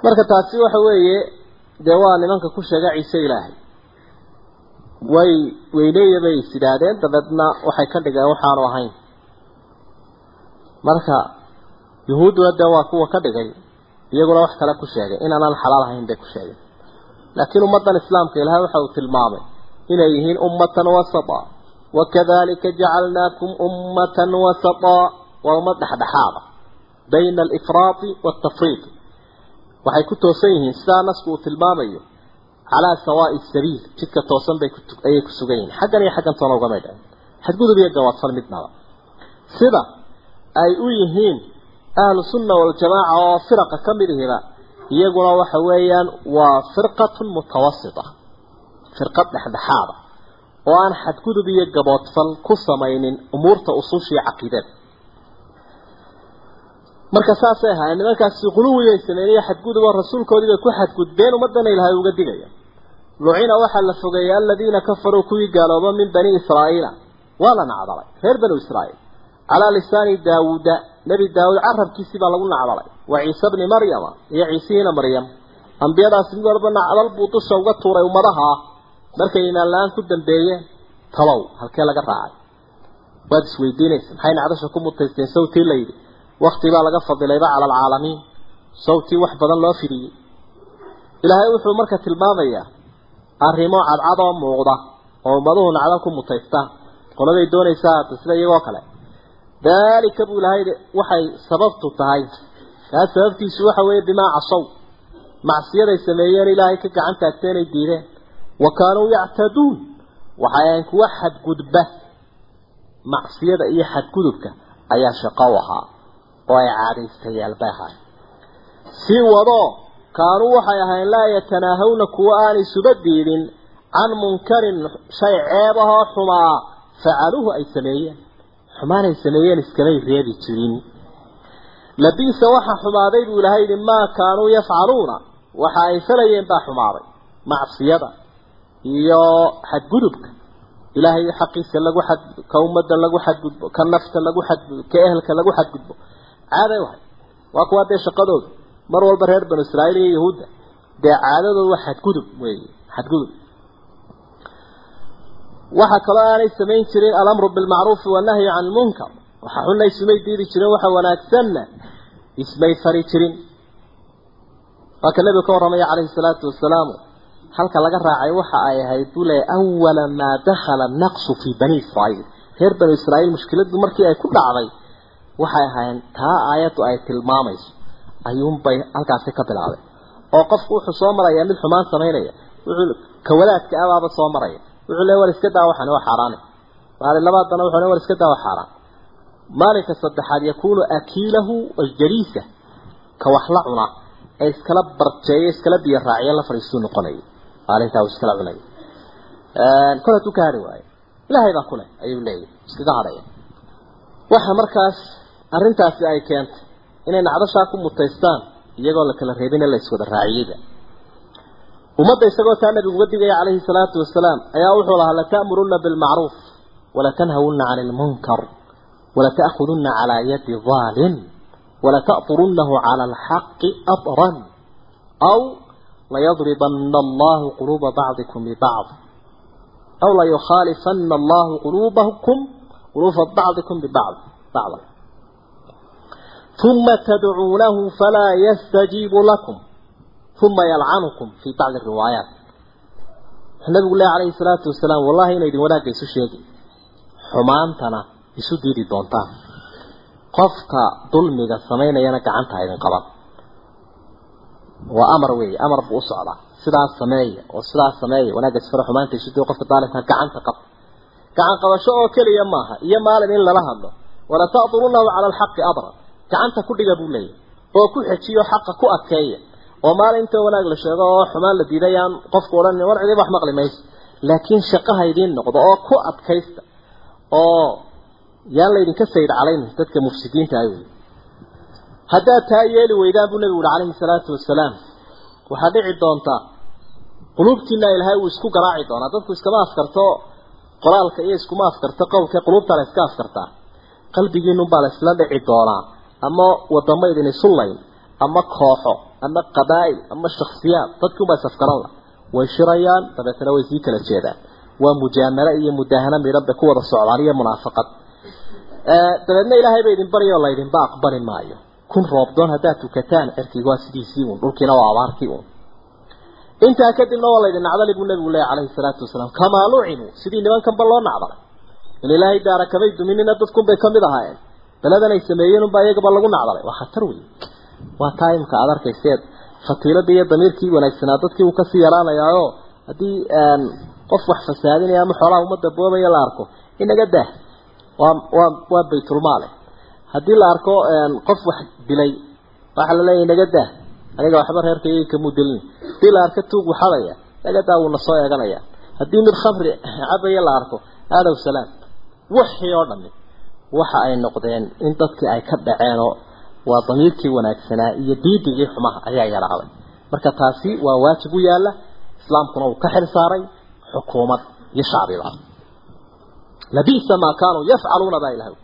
Marka taasi waxa weeye dee waa nimanka ku sheega ciise ilaahay. Way weyneeya bay is idhaahdeen dabeedna waxay ka dhigeen waxaanu ahayn. Marka yuhuudduna dee waa kuwa ka dhigay iyaguna wax kale ku sheegay inaanaan xalaal ahayn bay ku sheegeen. Laakiin ummaddan islaamka ilaahay waxa uu tilmaamay inay yihiin ummatan wasata wakadalika jacalnaakum ummatan wasata waa ummad dhexdhexaada bayna alifraati waaltafriid waxay ku toosan yihiin sidaa nasku uu tilmaamayo calaa sawaa'i sabiil. Jidka toosan bay ayay ku sugan yihiin. Xaggan iyo xaggan toona ugamay dhahin xadgudub iyo gawaadfal midnaba. Sida ay u yihiin ahlu sunna waljamaaca oo firaqa ka mid ihiba iyaguna waxa weeyaan waa firqatun mutawasita firqad dhexdhexaada oo aan xadgudub iyo gaboodfal ku samaynin umuurta usuushiiyo caqiidada. Marka saasay ahaayeen nimankaasi quluwibay sameeyeen xadgudub oo rasuulkoodii bay ku xadgudbeen ummadana ilaahay uga digaya lucina waxaa la fogeeyey aladiina kafaruu kuwii gaalooba min bani israa'iila waa la nacdalay reer banu israa'iil calaa lisaani daawuuda nebi daawuud carabkiisii baa lagu nacdalay. Wa ciise bni maryama iyo ciisihiina maryam. Ambiyadaasi mid walba nacdal buu dusha uga tuuray ummadaha markay imaan la'aan ku dambeeyeen. Talow halkee laga raacay? Waad isweydiinaysa maxay nacdasha ku mutaysteen? Sawtii layidhi wakti baa laga fadilayba cala alcaalamiin. Sawtii wax badan loo fidiyey. Ilaahay wuxuu marka tilmaamayaa arrimo cadcad oo muuqda oo ummaduhu nacdal ku mutaystaan. Qoladay doonaysaa hadda sida iyagoo kale daalika buu ilahay waxay sababtu tahay. Taas sababtiisu waxa weeye bimaa casow macsiyaday sameeyeen ilaahay ka gacan taagteenay diideen. Wa kaanuu yactaduun. Waxay ahayn kuwa xadgudba. Macsiyada iyo xadgudubka ayaa shaqo u ahaa oo ay caadaystayaal bay ahaay sii wadoo kaanuu waxay ahayn laa yatanaahawna kuwa aan isuba diidin can munkarin shay ceebahoo xumaa. Facaluuhu ay sameeyeen xumaanay sameeyeen iskamay reebi jirin. Labiisa waxa xumaaday buu ilahay yidhi maa kaanuu yafcaluuna. Waxa ay falayeen baa xumaaday macsiyada iyo xadgudubka. Ilaahay xaqiisa lagu xad ka ummadda lagu xadgudbo ka nafta lagu xadgudbo ka ehelka lagu xadgudbo. Caaday wahay. Waa kuwa dee shaqadooda mar walba reer banu israa'iil iyo yahuudda dee caadadooda waa xadgudub weeye xadgudub waxa kaloo aanay samayn jirin alamru bilmacruufi wannahyi can lmunkar waxa xunna ismay diidi jirin waxa wanaagsanna ismay fari jirin. Waa ka nebigu ka warramaya calayhi salaatu wasalaamu halka laga raacay waxa ay ahayd buu awala maa dakhala naqsu fii bani israa'iil reer banu israa'iil mushkiladu markii ay ku dhacday waxay ahaayeen taa aayaddu ay tilmaamayso. Ayuunbay halkaasi ka bilaabay oo qofku wuxuu soo marayaa mid xumaan samaynaya wuxuu kawadaadka abaaba soo maraya wuxuu leeyahy war iska daa waxani waa xaaraane maalin labaadana wuxuu leeyahy war iska daa xaaraan. Maalinka saddexaad yakuunu akiilahu waljaliisa ka wax la cuna ee iskala barjeeyo iskala biyo raaciyo la fadhiistuu noqonaya maalintaa uu iskala cunaya kol hadduu ka hari waayo ilaahay baa kuleh ayuu leeyahay. Iskaga hadhaya. Waxa markaas arrintaasi ay keentay inay nacdashaa ku mutaystaan iyagoo la kala reebin ee la iswada raaciyeyba ummadda isagoo taa nabigu uga digaya calayhi salaatu wasalaam ayaa wuxuu lahaa lata'murunna bilmacruuf walatanhawunna cani ilmunkar walata'khudunna calaa yadi dhaalim walata'turunnahu cala alxaqi adran aw layadribanna allahu quluuba bacdikum bibacd aw layukhaalifanna allahu quluubakum quluuba bacdikum bibacd bacda uma yalcanukum fii bacdi riwaayaat wuxuu nabigu leehy calayhi salaatu wasalaam wallahi inaydin wanaagga isu sheegi xumaantana isu diidi doontaan. Qofka dulmiga samaynayana gacanta idin qaban. Waa amar weeye amar buu u socdaa. Sidaas sameeya oo sidaas sameeya wanaagga isfara xumaanta isu diidi qofka daalimka gacanta qab gacan qabasho oo keliya maaha iyo maalin in lala hadlo. Wala ta'durunahu cala alxaqi adran. Gacanta ku dhiga buu leeyahy oo ku xejiyo xaqa ku adkeeya oo maalinta wanaag la sheego oo xumaan la diidayaan qofku odhan war cidi wax maqli mayso. Laakiin shaqaha idiin noqdo oo ku adkaysta oo yaan laydinka sayid calayn dadka mufsidiinta ah wey haddaad taa yeeli weydaan buu nabigu uhi calayhi salaatu wasalaam waxaa dhici doontaa quluubtiina ilaahay uu isku garaaci doonaa. Dadku iskama afkarto qoraalka iyo iskuma afkarto qowlka quluubta la iska afkartaa qalbigiinunbaa la isla dhici doonaa. Ama wadamo idin isu layn ama kooxo ama qabaa'il ama shaksiyaad dadkii unbaa isafkaran la way shirayaan dabeetana way sii kala jeedaan. Waa mujaamalo iyo mudahano midhan bay ku wada socdaan iyo munaafaqad. Dabeedna ilaahay ba idin barya laydinba aqbali maayo. Kun roobdoon haddaad tukataan cirkiga waa sidiisii uun dhulkiina waa abaartii uun. Intaa kadibna waa laydin nacdali buu nabigu leeyahy calayhi salaatu wasalaam kamaa lucinuu sidii nimankanba loo nacdalay? In ilaahay daara kamay duminina dadkunbay ka mid ahaayeen. Beladan ay sameeyeen unbaa iyagaba lagu nacdalay. Waa khatar wey waa taa imka aad arkayseed fatiiladii iyo damiirkii wanaagsanaa dadkii uu ka sii yaraanayaayo. Haddii qof wax fasaadinaya ama xoolaha ummadda boobaya la arko. Inaga dah waa waa waa baytulmaale haddii la arko qof wax dilay waxaa la leeyahay inaga dah aniga waxba reerkayga kamuu dilin. Haddii la arko tuug waxadaya inaga daa wuuna soo eeganaya. Haddii mid khamri cabaya la arko. Aadaw salaam. Wixii oo dhami waxa ay noqdeen in dadkii ay ka dhaceenoo waa damiirkii wanaagsanaa iyo diidigii xumaha ayaa yaraaday marka taasi waa waajib u yaalla islaamkuna uu ka xil saaray xukuumad iyo shacbiba labisa ma kaanuu yafcaluuna baa ilahay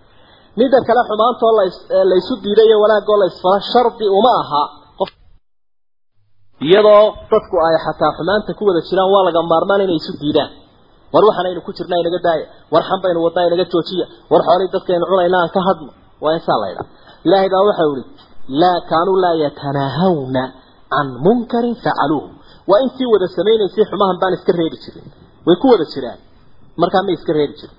midda kale xumaantoo la isu diiday iyo wanaagoo la isfara shardi uma aha. Iyadoo dadku ay xataa xumaanta ku wada jiraan waa laga maarmaan inay isu diidaan. War waxaan aynu ku jirnaa inaga daaya war xan baynu wadnaa inaga joojiya war xoolii dadkaynu cunayna aan ka hadno waa insaa la ydhaa ilaahay baa waxau ihi laa kaanuu laa yatanaahawna can munkarin facaluuhu waa intii wada samaynaysay xumahan baan iska reebi jirin. Way ku wada jiraan. Markaa may iska reebi jirin.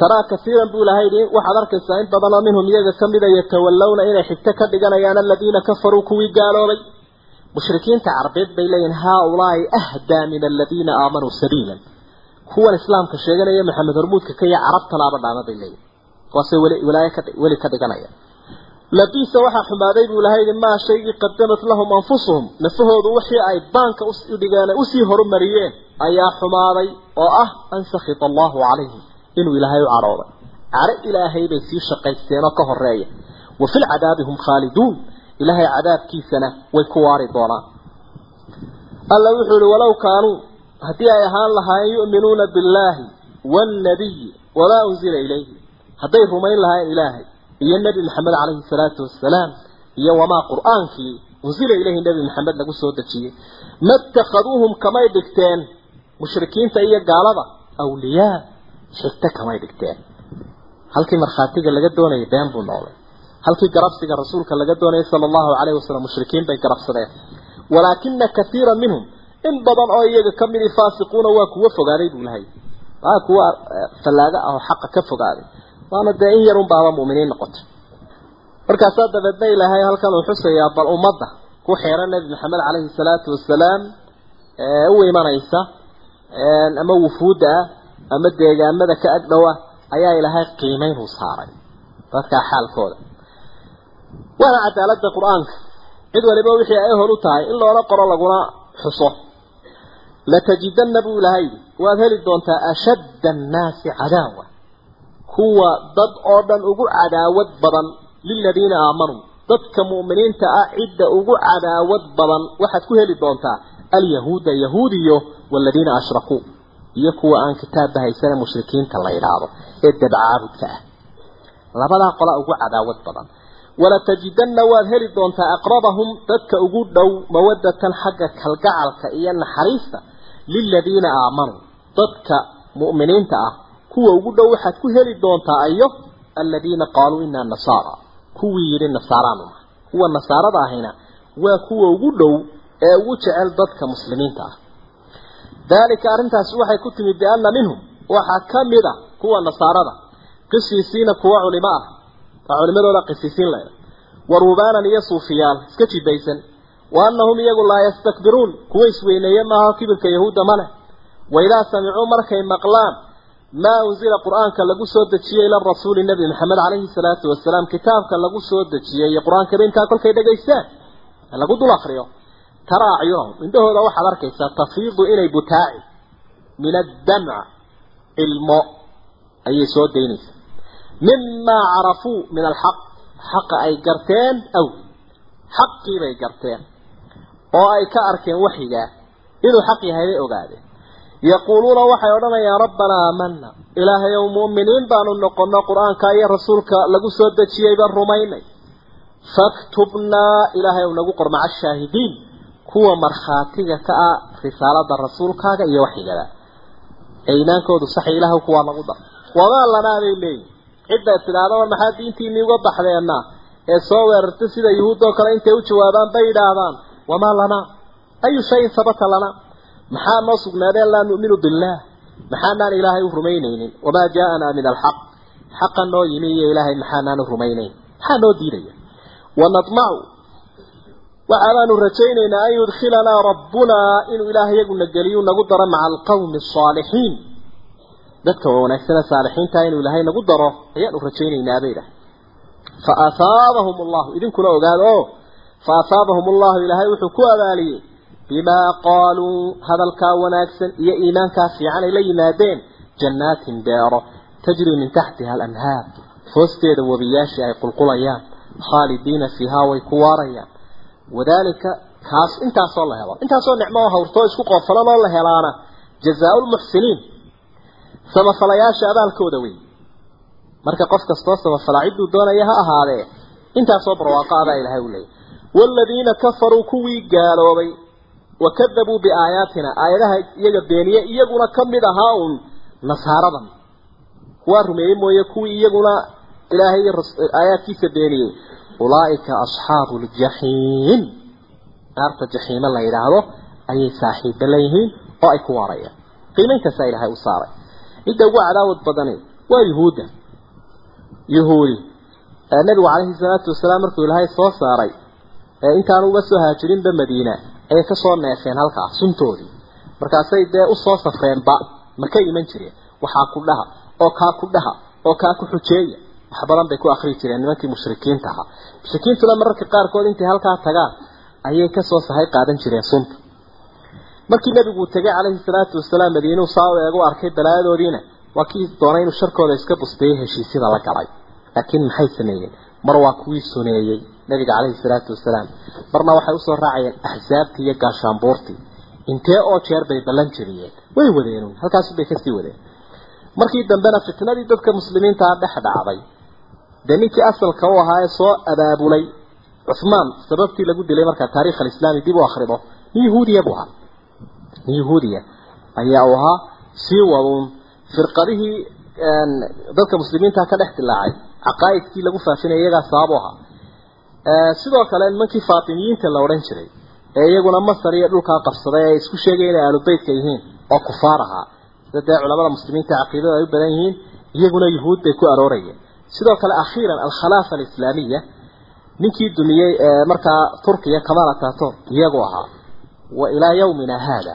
Taraa kasiiran buu ilahay yidhi waxaad arkaysaa in badanoo minhum iyaga kamida yatawallawna inay xigto ka dhiganayaan aladiina kafaruu kuwii gaaloobay. Mushrikiinta carbeed bay leeyihiin haaulaai ahdaa min aladiina aamanuu sabiilan. Kuwan islaamka sheeganaya maxamed hormuudka ka iyo carabtanaaba dhaama bay leeyihiin waase weli ka dhiganaya labisa waxaa xumaaday buu ilahay yidhi maa shaygii qadamat lahum anfusuhum. Nafahoodu wixii ay baanka udhigeen u sii horumariyeen ayaa xumaaday oo ah an sakhita allahu calayhim. Inuu ilaahay u cadhooday. Cadho ilaahay bay sii shaqaysteen oo ka horreeya wa fi lcadaabi hum khaaliduun. Ilaahay cadaabkiisana way ku waari doonaan. Alla wuxuu ihi walow kaanuu haddii ay ahaan lahaayeen yu'minuuna billaahi waannabiyi wamaa unzila ilayhi. Hadday rumayn lahaayeen ilaahay iyo nebi maxamed calayhi salaatu wassalaam iyo wamaa qur'aankii unsila ilayhi nebi maxamed lagu soo dejiyey. Ma ittakhaduuhum kamay dhigteen mushrikiinta iyo gaalada awliyaa xigto kamay dhigteen. Halkii markhaatiga laga doonayay been buu noqday halkii garabsiga rasuulka laga doonayay sala allahu calayhi wasalam mushrikiin bay garabsadeen. Walaakina kaiira minhum in badan oo iyaga ka midii faasiquuna waa kuwa fogaaday buu lahay waa kuwa fallaaga ah oo xaqa ka fogaaday waana dee in yarun baaba mu'miniin noqotay. Markaasaa dabeedna ilaahay halkan uu xusayaa bal ummadda ku xeeran nebi maxamed calayhi salaatu wasalaam ee u imanaysa ama wufuudda ah ama deegaamada ka ag dhow ah ayaa ilaahay qiimeyn uu saaray. Dadkaa xaalkooda. Waana cadaaladda qur'aanka. Cid waliba wixii ay hor u tahay in loola qoro laguna xuso. Latajidanna buu ilaahay waad heli doontaa ashadda annaasi cadaawa kuwa dad oo dhan ugu cadaawad badan liladiina aamanuu dadka mu'miniinta ah cidda ugu cadaawad badan waxaad ku heli doontaa alyahuuda yahuudiyo waladiina ashrakuu iyo kuwa aan kitaabba haysana mushrikiinta la yidhaahdo ee dabcaabudka ah. Labadaa qola ugu cadaawad badan. Walatajidanna waad heli doontaa aqrabahum dadka ugu dhow mawadatan xagga kalgacalka iyo naxariista liladiina aamanuu dadka mu'miniinta ah kuwa ugu dhow waxaad ku heli doontaa ayo aladiina qaaluu inaa nasaara. Kuwii yidhi nasaaraanu nahay kuwa nasaarada ahina waa kuwa ugu dhow ee ugu jecel dadka muslimiinta ah. Daalika arrintaasi waxay ku timid bianna minhum. Waxaa ka mid a kuwa nasaarada. Qisiisiina kuwa culimo ah. Waa culimadooda qisiisiin leh wa ruubaanan iyo suufiyaal. Iska jibaysan wa annahum iyagu laa yastakbiruun. Kuwa isweyneeye maaha kibirka yahuudda ma leh. Waidaa samicuu markay maqlaan maa unzila qur'aanka lagu soo dejiyey ila rasuuli nebi maxamed calayhi salaatu wasalaam kitaabka lagu soo dejiyey iyo qur'aan kariimkaa kolkay dhegaystaan lagu dul akriyo taraa acyunahum indhahooda waxaad arkaysaa tafiidu inay butaaci. Min addamc ilmo ayay soo daynaysaa. Mimaa carafuu min alxaq xaqa ay garteen aw? Xaqii bay garteen. Oo ay ka arkeen waxyigaa inuu xaq yahay bay ogaadeen yaquuluuna waxay odhanayaan rabbanaa aamana ilaahay ow mu'miniin baanu noqono qur'aanka iyo rasuulka lagu soo dejiyey baan rumaynay faktubnaa ilaahay ow nagu qor maca ashaahidiin kuwa markhaatiga ka ah risaalada rasuulkaaga iyo waxyigada ee iimaankoodu sax ilaah kuwaa nagu dar wamaa lanaa bay leeyihiin cidda tidhaahda war maxaa diintiinii uga baxdeenna ee soo weerarta sida yuhuuddoo kale intay u jawaabaan bay yidhaahdaan wamaa lanaa ayu shayin sabata lanaa maxaa noo sugnaadeen laa nu'minu billaah? Maxaanaan ilaahay u rumaynaynin? Wamaa jaaanaa min alxaq xaqa noo yimi iyo ilaahay maxaanaan u rumaynayn? Maxaa noo diidaya? Wanadmacu waxaanaanu rajaynaynaa an yudkhilanaa rabbunaa inuu ilaahay iyaguna geliyu nagu daro maca alqawmi asaalixiin dadka waa wanaagsana saalixiinta inuu ilaahay nagu daro ayaanu rajaynaynaa bay idhahay fa asaabahum allahu idinkuna ogaada o fa asaabahum allahu ilaahay wuxuu ku abaaliyey bimaa qaaluu hadalkaa wanaagsan iyo iimaankaa fiican ay la yimaadeen jannaatin beero tajri min taxtiha alanhaar hoosteeda webiyaashii ay qulqulayaan khaalidiina fiihaa way ku waarayaan wadaalika kaas intaasoo la helo intaasoo nicmo oo hawrtoo isku qoofalan oo la helaana jazaa lmuxsiniin samafalayaasha abaalkooda wey marka qof kastoo samafala cidduu doonaya ha ahaadee intaasoo barwaaqo abaa ilahay u leeyay waaladiina kafaruu kuwii gaaloobay wakadabuu biaayaatina aayadaha iyaga beeniye iyaguna ka mid ahaa uun nasaaradan kuwaa rumeeyey mooye kuwii iyaguna ilaahay aayaadkiisa beeniyey ulaa'ika asxaabu ljaxiim naarta jaxiime la yidhaahdo ayay saaxiiba leeyihiin oo ay ku waarayaan qiimeyntaasaa ilaahay u saaray cidda ugu cadaawad badani waa yuhuudda yuhuudi nabigu calayhi salaatu wasalaam markuu ilaahay soo saaray intaanu uga soo haajirinba madiina ayay ka soo neefeen halkaas suntoodii markaasay dee u soo safreenba ma ka iman jireen waxaa ku dhaha oo kaa ku dhaha oo kaa ku xujeeya. Wax badan bay ku akrii jireen nimankii mushrikiinta ahaa. Mushrikiintuna mararka qaarkood intay halkaa tagaan ayay ka soo sahay qaadan jireen sunta. Markii nabigu tegay calayhi salaatu wasalaam madiinuu saa u eegu arkay balaayadoodiina waa kii doonay inuu sharkooda iska busteeyey heshiisyada la galay. Laakiin maxay sameeyeen mar waa kuwii suneeyey nabiga calayhi salaatu wasalaam. Marna waxay u soo raacayeen axsaabtii iyo gaashaanbuurtii intee oo jeer bay ballan jiriyeen. Way wadeen halkaasubay ka sii wadeen. Markii dambena fitnadii dadka muslimiintaa dhex dhacday dee ninkii asalka u ahaa ee soo abaabulay cuhmaan sababtii lagu dilay markaa taarikh alislaami dib u akrido nin yahuudiya buu ahaa. Nin yahuudiya ayaa uu ahaa sii waduun. Firqadihii dadka muslimiinta ka dhex dilaacay caqaa'idkii lagu faafinaya iyagaa sababu ahaa sidoo kale nimankii faatimiyiinta la odhan jiray ee iyaguna masar iyo dhulkaa qabsaday ee isku sheegay inay aalubeytka yihiin oo kufaar ahaa. Sida dee culamada muslimiinta caqiidada ay u badan yihiin iyaguna yuhuud bay ku aroorayeen. Sidoo kale akhiiran alkhalaafa alislaamiya ninkii dumiyey ee markaa turkiya kamal ataturk iyagu ahaa. Wa ilaa yawmina haada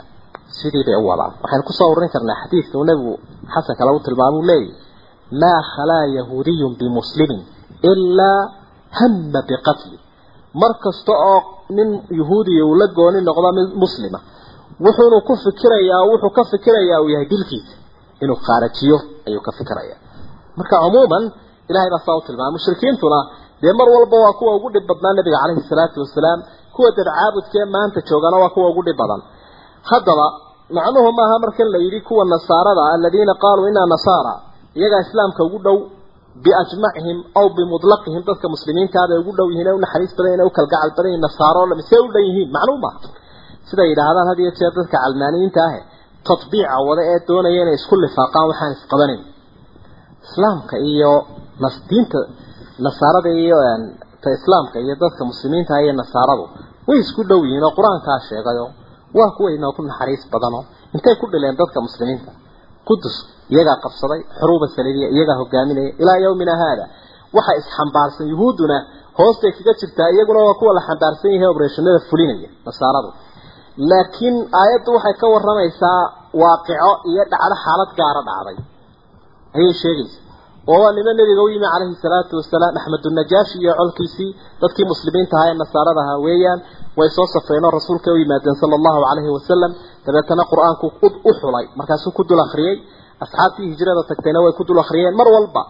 sidii bay u wadaan waxaynu ku soo ururin karnaa xadiidka uu nebigu xasanka lagu tilmaamuu leeyahy maa khalaa yahuudiyun bimuslimin ilaa hama biqatli. Mar kasta oo nin yahuudiya uu la gooni noqdo muslima wuxuunu ku fikirayaa wuxuu ka fikirayaa uu yahay dilkiisa inuu qaarajiyo ayuu ka fikirayaa. Marka cumuuman ilahay baa saa u tilmaamay mushrikiintuna dee mar walba waa kuwa ugu dhib badnaa nabiga calayhi salaatu wasalaam kuwa dadcaabudkee maanta joogana waa kuwa ugu dhib badan haddaba macnuhu maaha markan la yidhi kuwa nasaarada aladiina qaaluu inaa nasaara iyagaa islaamka ugu dhow biajmacihim aw bimudlaqihim dadka muslimiintaabay ugu dhow yihiin ee u naxariis badan yihiin kalgacal badan yihiin nasaaro dhami see u dhan yihiin macnuu maaha siday yidhaahdaan had iyo jeer dadka calmaaniyiinta ahe tatbiica wada ee doonaya inay isku lifaaqaan waxaan isqabanayn. Islaamka iyo diinta nasaarada iyo ta islaamka iyo dadka muslimiinta iyo nasaaradu way isku dhow yihiin oo qur'aankaa sheegayo waa kuwa inoo ku naxariis badano. Intay ku dhileen dadka muslimiinta. Qudus iyagaa qabsaday xuruuba saliidiya iyagaa hogaaminaya ilaa yawmina haada waxa isxambaarsan yuhuudduna hoostay kaga jirtaa iyaguna waa kuwa la xambaarsan yahay obreshanada fulinaya nasaaradu. Laakiin aayaddu waxay ka waramaysaa waaqico iyo dhacdo xaalad gaara dhacday. Ayay sheegaysa oo waa nimo nabiga u yimi calayhi salaatu wasalaam axmedunajaashi iyo colkiisii dadkii muslimiinta ahaa ee nasaarada ahaa weeyaan way soo safreen oo rasuulka u yimaadeen sala allahu calayhi wasalam dabeetana qur'aanku u xulay markaasuu ku dul akhriyey. Asxaabtii hijrada tagtayna way ku dul akhriyeen. Mar walba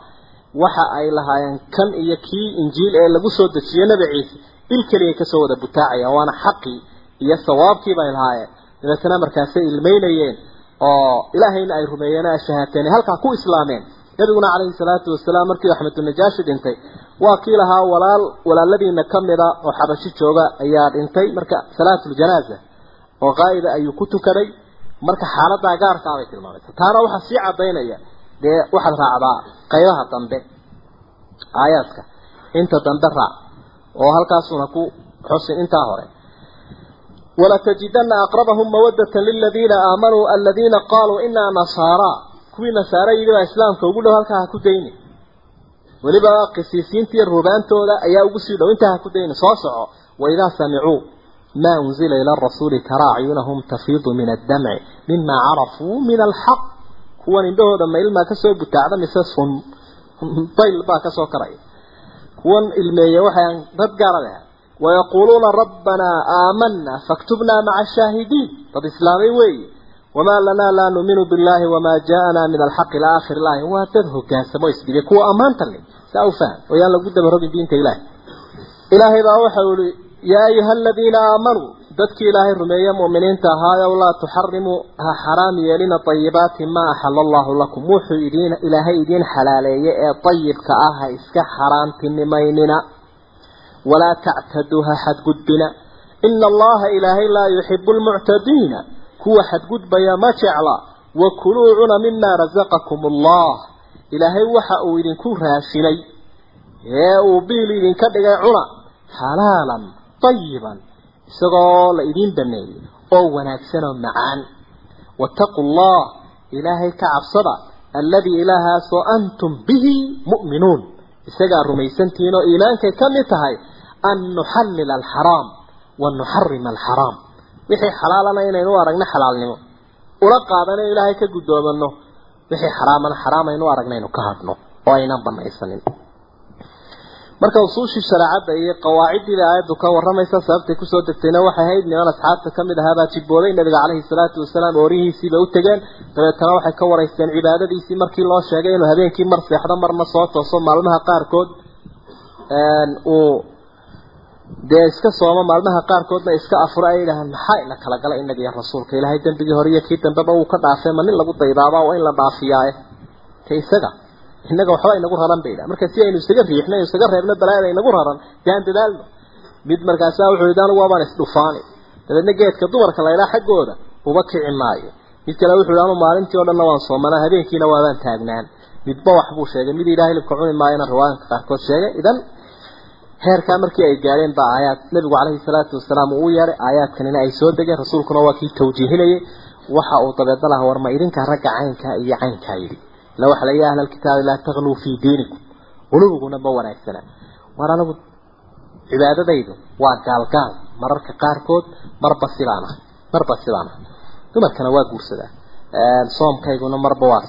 waxa ay lahaayeen kan iyo kii injiil ee lagu soo dejiyey nebi ciise il keliyay ka soo wada butaacayaan waana xaqii iyo sawaabkii bay lahaayeen. Dabeetana markaasay ilmeynayeen oo ilaahayna ay rumeeyeen ay shahaateen halkaa ku islaameen nabiguna calayhi salaatu wasalaam markii axmedunajaashi dhintay waa kii lahaa walaal walaaladiina kamida oo xabashi jooga ayaa dhintay marka salaatuljanaaza oo qaa'ida ayuu ku tukaday. Marka xaaladaa gaarkaa bay tilmaamaysa taana waxaa sii cadaynaya dee waxaad raacdaa qaybaha dambe aayaadka. Inta dambe raac oo halkaasuna ku xusin intaa hore kuwii nasaara yidhi baa islaamka ugu dhow halkaa ha ku dayni. Weliba qisiisiintiiy rubaantooda ayaa ugu sii dhow intaa ha ku dayni soo soco. Waidaa samicuu maa unzila ila rasuuli taraa acyunahum tafiidu min addamci mima carafuu min alxaq. Kuwan indhahooda maylmaa ka soo butaacda mise sun bayl baa ka soo karaya kuwan ilmeeye waxaan dad gaara ah leh wayaquuluuna rabbanaa aamanaa faktubnaa maca ashaahidiin dad islaamay weeye wamaa lanaa laa nu'minu billaahi wamaa jaaanaa min alxaqi ilaakhir ilaahi waa dad hogaansamo isdhibe kuwa ammaanta le saa u faham. Oo yaan lagu dabarogin diinta ilaahay. Ilaahay baa waxau ihi yaa ayuha aladiina aamanuu dadkii ilaahay rumeeye mu'miniinta ahaayow laa tuxarimuu ha xaraam yeelina ayibaati maa axala allaahu lakum. Wuxuu idiin ilaahay idiin xalaaleeye ee ayibka ah ha iska xaaraamtinimaynina walaa tactaduu ha xadgudbina. Ina allaha ilaahay laa yuxibu lmuctadiina kuwa xadgudbaya ma jecla. Wakuluu cuna mimaa rasaqakum allah ilaahay waxa uu idinku raashinay. Ee uu biil idinka dhigay cuna xalaalan tayiban isagoo la idiin baneeyey oo wanaagsan oo macaan. Wattaquu allah ilaahay ka cabsada alladii ilaahaasoo antum bihi mu'minuun. Isagaa rumaysantihin oo iimaankay ka mid tahay an nuxallila alxaraam wa nuxarima alxaraam wixii xalaalana inaynu aragno xalaalnimo. Ula qaadano ilaahay ka guddoomano wixii xaraamana xaraam aynu u aragnaynu ka hadhno. Oo aynan banaysanin marka usuushii shareecadda iyo qawaaciddii aayaddu ka warramaysa sababtay ku soo degtayna waxay ahayd niman asxaabta ka mid ahaabaa jibbooday nabiga caleyhi salaatu wasalaam oorihiisiiba u tegeen. Dabeetana waxay ka waraysteen cibaadadiisii markii loo sheegay inuu habeenkii mar seexdo marna soo tooso maalmaha qaarkood. Uu dee iska soomo maalmaha qaarkoodna iska afuro ay yidhaahaan maxaa ina kala gala inaga iyo rasuulka? Ilaahay dembigii hore iyo kii dambeba uu ka dhaafay ma nin lagu daydaaba waa in la dhaafiyaaye? Ka isaga? Innaga waxba inagu raran bay marka si aynu isaga riixno isaga reebno balaayada inagu raran gaan dadaalno. Mid markaasa wuxuu yidhi anigu waabaan isdhufaani dabeedna geedka dumarka la ilaa xaggooda uba kici maayo. Mid kale wuxuu yidhi anu maalintii oo dhanna waan soomanaa habeenkiina waabaan taagnaan. Midba wax buu sheegay. Mid ilaahay hilibka cuni maayana riwaayanka qaarkood sheegay. Idan heerkaa markii ay gaadheen baa aayaad. Nabigu calayhi salaatu wasalaam uu u yeedhay aayaadkanina ay soo degeen. Rasuulkuna waa kii tawjiihinayay waxa uu dabeedna laha warma idinka ragga caynkaa iyo caynkaa yidhi. Ila waxa la yahay laa taghluu fii diinikum. Qulubiguna ma wanaagsana. War anigu cibaadadaydu waa gaalgaal mararka qaarkood marba sibaan ah marba sibaan ah dumarkana waa guursadaa soomkayguna marba waa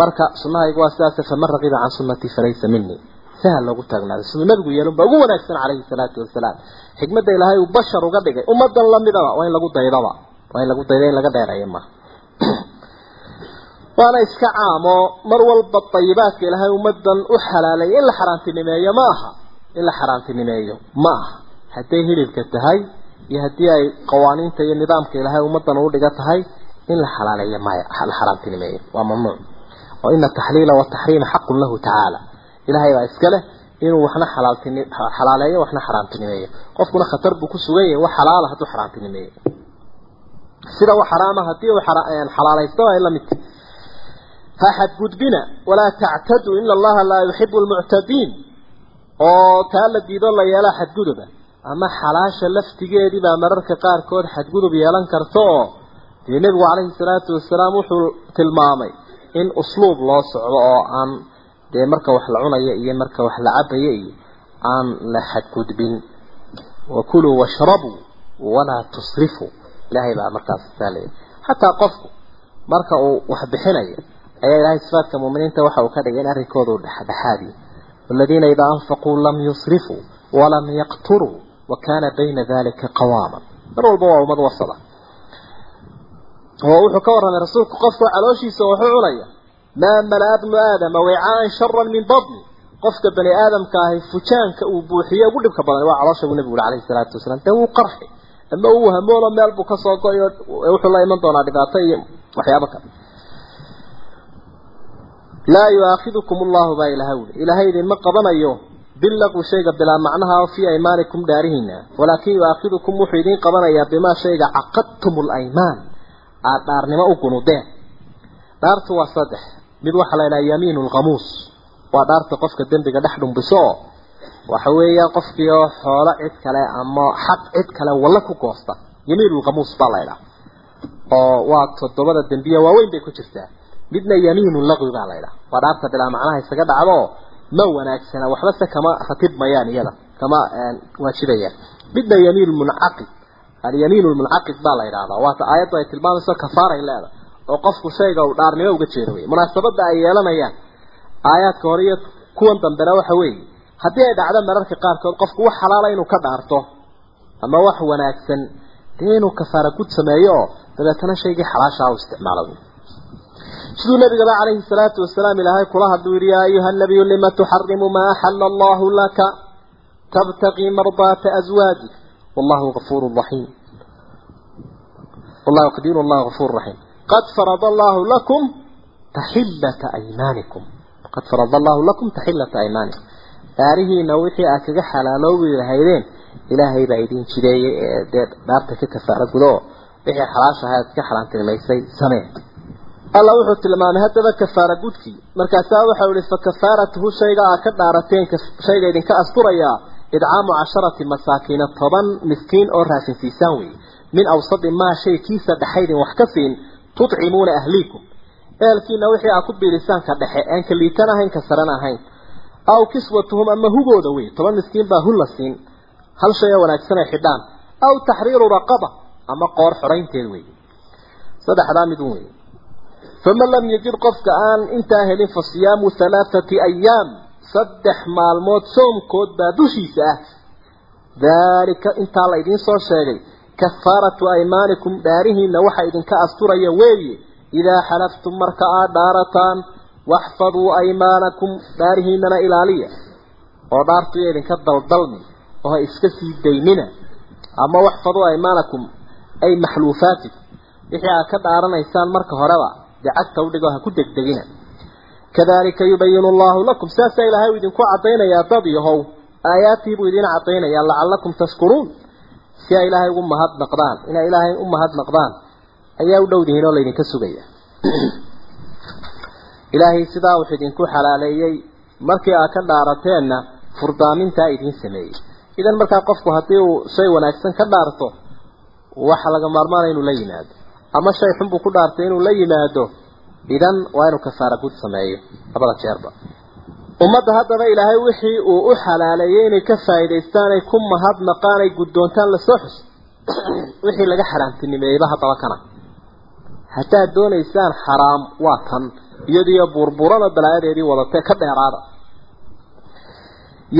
marka sunnahaygu waa sidaas faman raqiba can sunnatii falaysa minii sahal loogu taagnaaday siduu nabigu yeelun baa ugu wanaagsan calayhi salaatu wasalaam xikmadda ilaahay uu bashar uga dhigay. Ummadan lamidaba waa in lagu daydaba. Waa in lagu dayda in laga dheereeyo maaha waana iska caamo. Mar walba dayibaadka ilaahay ummadan u xalaaleeya in la xaraantinimeeyo ma aha in la xaraantinimeeyo ma aha hadday hilibka tahay iyo haddii ay qawaaniinta iyo nidaamka ilaahay ummadan u dhiga tahay in la xalaaleeyo maya la xaraantinimeeyo. Waa mamnuuc. Oo ina taxliila wataxriima xaqun lahu tacaala ilaahay baa iska leh inuu waxna xalaaltini xalaaleeyo waxna xaraantinimeeyo qofkuna khatar buu ku sugan yahay wax xalaala hadduu xaraantinimeeyo sida wax xaraama haddii uu xalaalaysto ay la mid. Ha xadgudbina walaa tactadu ina allaha laa yuxibu lmuctadiin oo taa la diido la yeelaa xadguduba ama xalaasha laftigeedii baa mararka qaarkood xadgudub yeelan karta oo dee nebigu calayhi salaatu wasalaam wuxuu tilmaamay in usluub loo socdo oo aan dee marka wax la cunayo iyo marka wax la cabayo iyo aan la xadgudbin wakuluu washrabuu walaa tusrifuu ilaahay baa markaas saalaya xataa qofku marka uu wax bixinayo ayaa ilaahay sifaadka muuminiinta waxa uu ka dhigay in arrinkooda uu dhexdhexaadiyo والذين إذا أنفقوا لم يسرفوا ولم يقتروا وكان بين ذلك قواما من والبوا ومد وصلا هو وحو كورنا رسولك قفوا maa malaa bnu aadama wicaan sharan min badni qofka bani aadamka ahi fujaanka uu buuxiyo ugu dhibka badan waa caloosha buu nabigu uri calayhi salaatu wasalaam dee wuu qarxi ama uu hamoolo meel buu ka go-yo wuxuu la iman doonaa dhibaato iyo waxyaaba kale laa yuaakidukum allahu baa ilaha wuli ilaahay idinma qabanayo bilagu shayga bilaa macnaha oo fii aymaanikum dhaarihiina walaakin yuaakidukum wuxuu idiin qabanayaa bimaa shayga caqadtum alaymaan aada dhaarnimo u gunudeen dhaartu waa saddex mid waxaa la yidhaha yamiinu lkhamuus waa dhaarta qofka dembiga dhex dhumbiso. Waxa weeyaan qofkii oo xoolo cid kale ama xaq cid kale walla ku goosta. Yamiinu lkhamuus baa la ydhaha oo waa toddobada dembiye waaweyn bay ku jirtaa. Midna yamiinu laqwi baa la ydhaha waa dhaarta bilaa macnaha isaga dhacdo ma wanaagsana waxba se kama ratib mayaan iyada kama waajibayaan. Midna yamiinu muncaqid alyamiin lmuncaqid baa la yidhahdaa. Waata aayaddu ay tilmaamayso kafaaray leedahay oo qofku shayga uu dhaarnimo uga jeedo wey munaasabadda ay yeelanayaan aayaadka hore iyo kuwan dambena waxa weeye haddii ay dhacdo mararka qaarkood qofku wax xalaala inuu ka dhaarto ama wax wanaagsan dee inuu kafaara gud sameeyo oo dabeetana shaygii xalaashaa u isticmaalo siduu nabigaba calayhi salaatu wasalaam ilaahay kula hadluu yidhi yaa ayuha nabiyu lima tuxarimu maa axala allahu laka? Tabtaqii mardaata aswaajik wallahu gafuuru raxiim wallahu qadiir wallahu gafuuru raxiim qad farada allahu lakum taxillata aymaanikum qad farada allahu lakum taxillata aymaanikum dhaarihiina wixii aad kaga xalaaloobi lahaydeen ilaahay baa idin jideeyey ee dee dhaarta ka kafaara gudo. Wixii xalaashaha aad ka xalaantinimaysay samee. Alla wuxuu tilmaamay haddaba kafaara gudkii. Markaasaa waxau ihi fa kafaaratuhu shayga aad ka dhaarateen shayga idinka asturayaa idcaamu casharati masaakiina toban miskiin oo raashinsiisaan weeye. Min awsadi maa shay kiisa wax ka siin tudcimuuna ahliikum. Ehelkiina wixii aad ku biilisaan ka dhexe aan ka liitan ahayn ka saran ahayn. Aw kiswatuhum ama hugooda wey toban miskiin baa hu la siin. Hal shay oo wanaagsan xidhaan. Aw taxriiru raqaba ama qoor xoraynteed wey saddexdaa mid wey faman lam yajid qofka aan intaa helin fa siyaamu halaathati ayaam saddex maalmood soomkood baa dushiisa ah. Daalika intaa la idiin soo sheegay kafaaratu aymaanikum dhaarihiina waxa idinka asturaya weeye idaa xalaftum marka aad dhaarataan waxfaduu aymaanakum dhaarihiinana ilaaliya. Oo dhaartuya idinka daldalmi oo ha iska sii daynina. Ama waxfaduu aymaanakum ay maxluufaatikum wixii aad ka dhaaranaysaan marka horeba dee cagta udhigo ha ku degdegina. Kadalika yubayinu allahu lakum saasaa ilaahay uu idinku caddaynayaa dad yahow aayaadtii buu idiin caddaynayaa lacallakum tashkuruun si ay ilaahay ugu mahadnaqdaan inay ilaahay u mahadnaqdaan ayaa u dhowdihiin oo laydinka sugaya. Ilaahay sidaa wuxuu idinku xalaaleeyey markii aad ka dhaarateenna furdaamintaa idiin sameeyey. Idan markaa qofku haddii uu shay wanaagsan ka dhaarto waxa laga maarmaana inuu la yimaado. Ama shay xun buu ku dhaartay inuu la yimaado idan waa inuu kafaara gud sameeyo. Labada jeerba ummadda haddaba ilaahay wixii uu u xalaaleeyey inay ka faa'iidaystaan ay ku mahadnaqaan ay guddoontaan la soo xus wixii laga xaraamtinimeeyeyba haddaba kana haddaad doonaysaan xaraam waa tan iyadiyo burburana balaayadeedii wadatee ka dheeraada.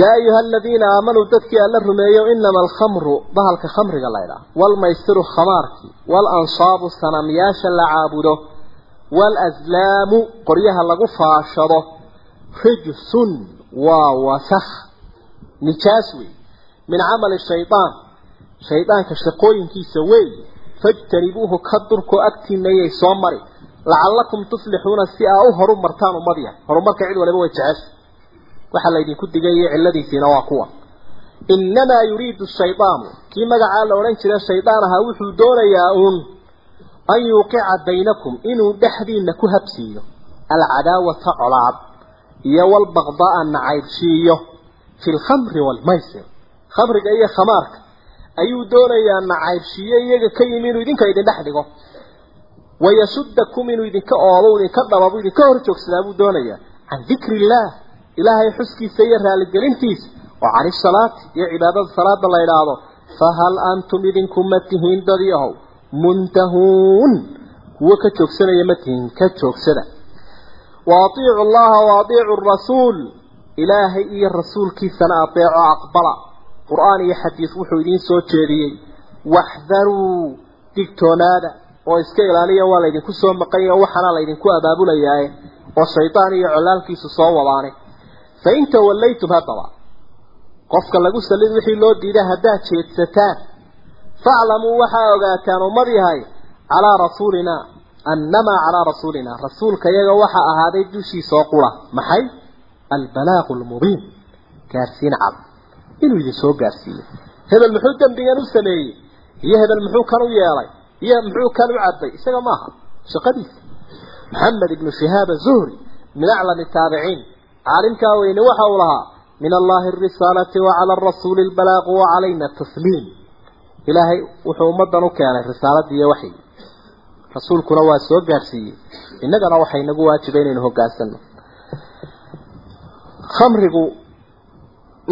Yaa ayuha aladiina aamanuu dadkii alla rumeeyo inama alkhamru bahalka khamriga laydhaah waalmaysiru khamaarki waalansaabu sanamyaasha la caabudo waalaslaamu qoryaha lagu faashado rijsun waa wasakh. Nijaas wey. Min camali shaydaan shaydaanka shaqooyinkiisa wey. Fajtanibuuhu ka durko agtiinayay soo mari. Lacallakum tuflixuuna si aa u horu martaan horumarka cid waliba way jecesha waxaa laydinku digayay cilladiisiina waa kuwa. Innamaa yuriidu shaydaanu kii magacaa la odhan jira shaydaan ahaa wuxuu doonayaa uun. An yuuqica baynakum inuu dhexdiina ku habsiiyo. Alcadaawata colaad iyo walbaqdaa nacaybshiiyo fi lkhamri waalmaysir khamriga iyo khamaarka. Ayuu doonayaa nacaybshiiyo iyaga ka yimi inuu idinka idin dhex dhigo. Wayasudakum inuu idinka oobo idinka dhababu idinka hor joogsadaa buu doonayaa. Can dikri illaah ilaahay xuskiisa iyo raaligelintiisa oo cani salaati iyo cibaadada salaada la idhaahdo fahal antum idinku ma tihiin dadyahow muntahuun. Kuwo ka joogsanaya ma tihiin ka joogsada wa atiicu allaha wa atiicu rasuul ilaahay iyo rasuulkiisana adeeco aqbala qur'aan iyo xadiis wuxuu idiin soo jeediyey waxdaruu digtoonaada oo iska ilaaliya waa laydinku soo maqanya waxaana laydinku abaabulayaaye oo shaydaan iyo colaalkiisu soo wadaane fa in tawallaytum haddaba qofka lagu sallid wixii loo diiday haddaad jeedsataan faclamuu waxaa annamaa calaa rasuulinaa rasuulka iyaga waxaa ahaaday dushiisa oo qura maxay albalaaqu lmubiin gaarsiin cad inuu idin soo gaarsiiyo hebel muxuu dembigan u sameeyey iyo hebel muxuu kan u yeelay iyo muxuu kan u cabbay isaga maaha shaqadiisa maxamed ibnu shihaab azuhri min aclami taabiciin caalimkaa weyne waxa uu lahaa min allahi arisaalati wacala arasuuli albalaaqu wacalayna tasliim ilaahay wuxuu ummadan u keenay risaaladii iyo waxyi rasuulkuna waa soo gaarsiiyey. Innagana waxay inagu waajiba inaynu hogaansano khamrigu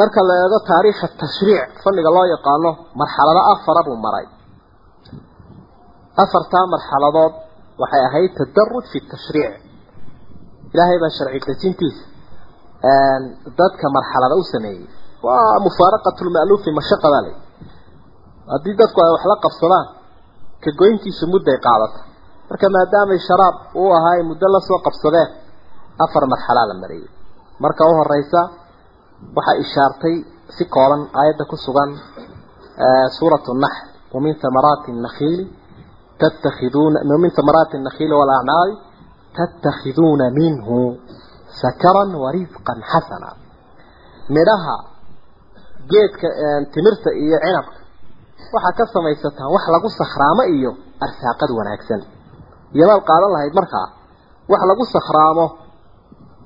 marka la eego taariikha tashriic fanniga loo yaqaano marxalado afara buu maray. Afartaa marxaladood waxay ahayd tadaruj fi tashriic ilaahay baa sharci dejintiisa dadka marxalada u sameeyey. Waa mufaaraqatu lma'luufi mashaqada le haddii dadku ay wax la qabsadaan ka goyntiisu mudday qaadata marka maadaamay sharaab uu ahaa ay muddo la soo qabsadeen afar marxalaa la mariyey. Marka u horeysa waxaa ishaartay si kooban aayadda ku sugan suuratu naxl wamin thamaraati nakhiili tattakhiduuna wamin thamaraati nakhiili walacnaali tattakhiduuna minhu sakaran warisqan xasana midhaha geedka timirta iyo cinabka waxaa ka samaysataan wax lagu sakhraamo iyo arsaaqad wanaagsan iyomaad qaadan lahayd markaa wax lagu sakhraamo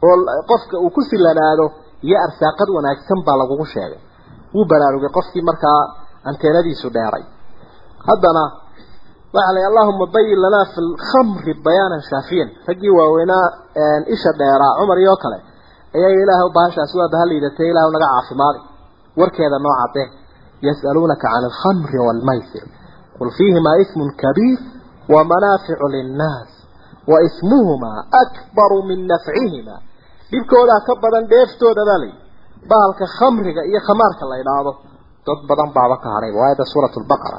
oo qofka uu ku silanaado iyo arsaaqad wanaagsan baa lagugu sheegay. Wuu baraarugay qofkii markaa anteenadiisu dheeray. Haddana waxaa la allahuma bayin lanaa fi lkhamri bayaanan shaafiyan. Raggii waaweynaa isha dheeraa cumar iyo kale ayaa ilaahay bahashaas waa bahal liidatay ilaahu naga caafimaadi. Warkeeda noo cadee yas'aluunaka can alkhamri waalmaysir qul fiihimaa ismun kabiir linnaas wa ismuhumaa akbaru min nafcihimaa. Dhibkoodaa ka badan dheeftooda baa layihi bahalka khamriga iyo khamaarka la idhaahdo dad badan baaba ka hadhay. Waayadda suurat lbaqara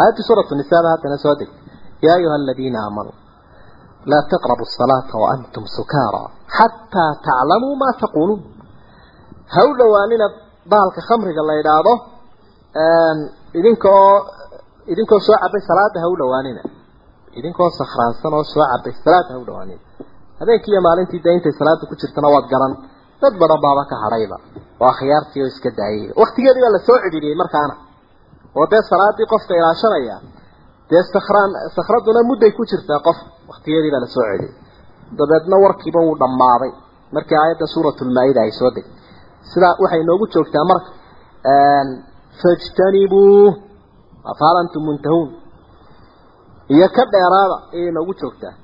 aayadda suuratu nisaaba haddana soo deg yaa ayuha aladiina aamanuu laa taqrabu asalaata waantum sukaara xataa taclamuu maa taquuluun. Ha u dhowaanina bahalka khamriga la idhaahdo idinkoo idinkoo soo cabay salaada ha u dhowaanina. Idinkoo sakhraansan oo soo cabay salaada ha u dhowaanina. Habeenkii iyo maalintii dee intay salaada ku jirtana waad garan. Dad badan baaba ka hadhayba. Oo akhyaartii oo iska daayay waktigeedii baa la soo cidhiriyey markaana. Oo dee salaadii qofka ilaashanaya. Dee sakhraan sakhraduna mudday ku jirtaa qof. Waktigeedii baa la soo celiyey dabeedna warkiiba wuu dhammaaday. Markii aayadda suuratulmaa-ida ay soo degtay. Sidaa waxay noogu joogtaa marka fajtanibuu afaal antum muntahuun iyo ka dheeraada ayay noogu joogtaa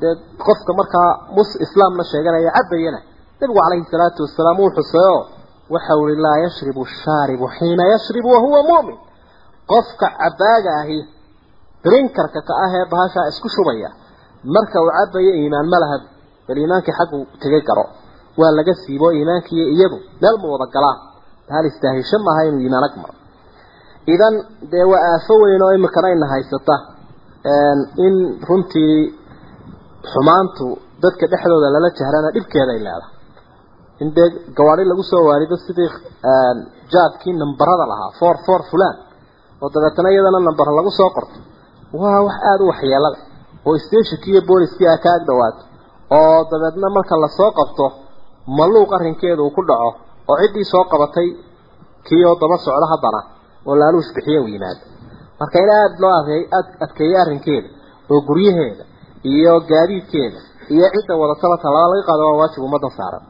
dee qofka markaa mus islaamna sheeganaya cabayana nabigu calayhi salaatu wasalaam uu xuseeyo waxa uli laa yashribu shaaribu xiina yashribu wahuwa mu'min. Qofka cabaaga ahi drinkarka ka ah ee bahashaa isku shubaya marka uu cabayo iimaan ma laha bal iimaankii xaggu tegay garo waa laga siibo iimaankiiyo iyadu meel ma wada galaan. Hal istaahisho maaha inuu iimaan maro idan dee waa aafo weyn oo imikana ina haysata in runtii xumaantu dadka dhexdooda lala jahrana dhibkeeda ay leedahay. In dee gawaari lagu soo waarido sidii jaadkii nambarada lahaa for for fulan oo dabeetana iyadana nambar lagu soo qorto. Waa wax aada u waxyeelo leh oo stationkii iyo booliskii a ka ag dhawaato oo dabeedna marka la soo qabto maluuq arrinkeeda uu ku dhaco oo ciddii soo qabatay kii oo daba socdo haddana oo laaluush bixiye u yimaado. Marka in aada loo adkeeyo arrinkeeda oo guryaheeda iyo gaadiidkeeda iyo cidda wadataba tallaaba laga qaado waa waajib ummadda saaran.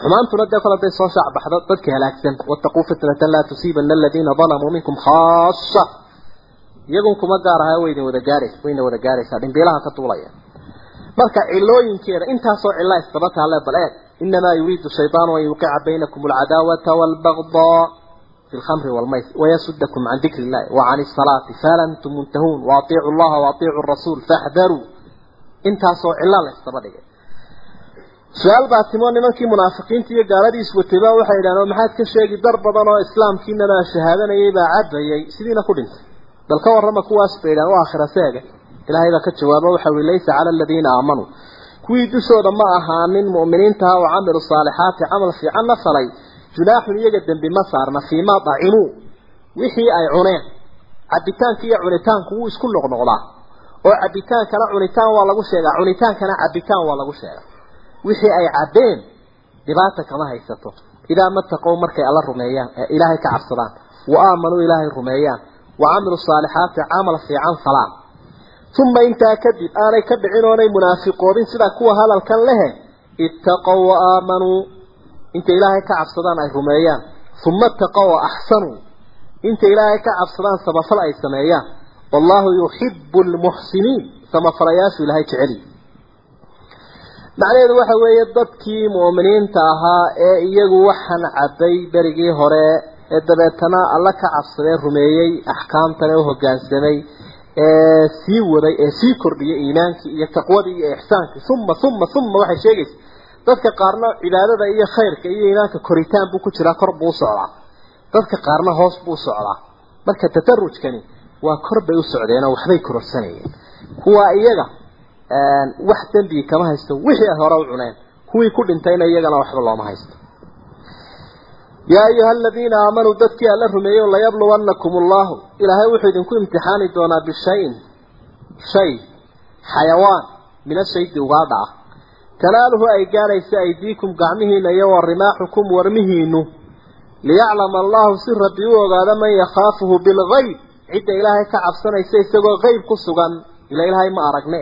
Xumaantuna dee kole haday soo shaacbaxdo dadka halaagsan. Wattaquu fitnatan laa tusiibana aladiina dalamuu minkum khaasa iyagun kuma gaar aha waydin wada gaaraysa wayna wada gaaraysaa dhimbiilaha ka duulaya marka cilooyinkeeda intaasoo cilla istaba taale bal eeg inamaa yuriidu shaydaanu an yuqica baynakum alcadaawata waalbagdaa walmays wayasudakum can dikri illahi wa can isalaati fahal antum muntahuun waaطiicu llaha waaطiicu rasuul faxdaruu intaasoo cilla la istaba dhigay su'aal baa timo nimankii munaafiqiinta iyo gaaladii iswatayba waxay yidhahdeen maxaad ka sheegi dar badan oo islaamkiinanaa shahaadanayay baa cabayay sidiina ku dhintay bal ka warrama kuwaas yidhahdeen waa akhira seega ilaahay baa ka jawaabo waxa ui laysa cala aladiina aamanuu kuwii dushooda ma ahaanin mu'miniintaha oo camilu saalixaati camal fiicanna falay junaaxun iyaga dembi ma saarna fiimaa dacimuu wixii ay cuneen cabitaanka iyo cunitaanku wuu isku noqnoqdaa. Oo cabitaankana cunitaan waa lagu sheegaa cunitaankana cabitaan waa lagu sheegaa. Wixii ay cabbeen dhibaata kama haysato. Idaa mataqow markay alla rumeeyaan ee ilaahay ka cabsadaan. Wa aamanuu ilaahay rumeeyaan wa camilu saalixaati camal fiican falaan. Uma intaa kadib aanay ka dhicin oonay munaafiqoobin sida kuwa hadalkan lehe ittaqow wa aamanuu intay ilaahay ka cabsadaan ay rumeeyaan. Uma ittaqow wa axsanuu intay ilaahay ka cabsadaan samafal ay sameeyaan. Wallahu yuxibu lmuxsiniin samafalayaashu ilaahay jeceli macnaheedu waxa weeye dadkii mu'miniinta ahaa ee iyagu waxaan cabbay berigii hore ee dabeetana alla ka cabsadee rumeeyey axkaamtana u hoggaansamay ee sii waday ee sii kordhiyay iimaankii iyo taqwadii iyo ixsaankii uma uma uma waxay sheegaysa dadka qaarna cibaadada iyo khayrka iyo iimaanka koritaan buu ku jiraa kor buu u dadka qaarna hoos buu u socdaa. Marka tatarujkani waa kor bay u socdeen oo waxbay kororsanayeen. Kuwa iyaga wax dembi kama haysto wixii ay hore u cuneen kuwii ku dhintayna iyagana waxba looma haysto. Yaa ayuha aladiina aamanuu dadkii alla rumeeyey layabluwannakum allahu ilaahay wuxuu idinku imtixaani doonaa bishayin shay xayawaan min ashaydi ugaadha ah tanaaluhu ay gaadhaysa aydiikum gacmihiina iyo wa rimaaxukum warmihiinu liyaclama allahu si rabbi u ogaado man yakhaafuhu bilgayb cidda ilaahay ka cabsanaysa isagoo qeyb ku sugan ila ilaahay ma aragne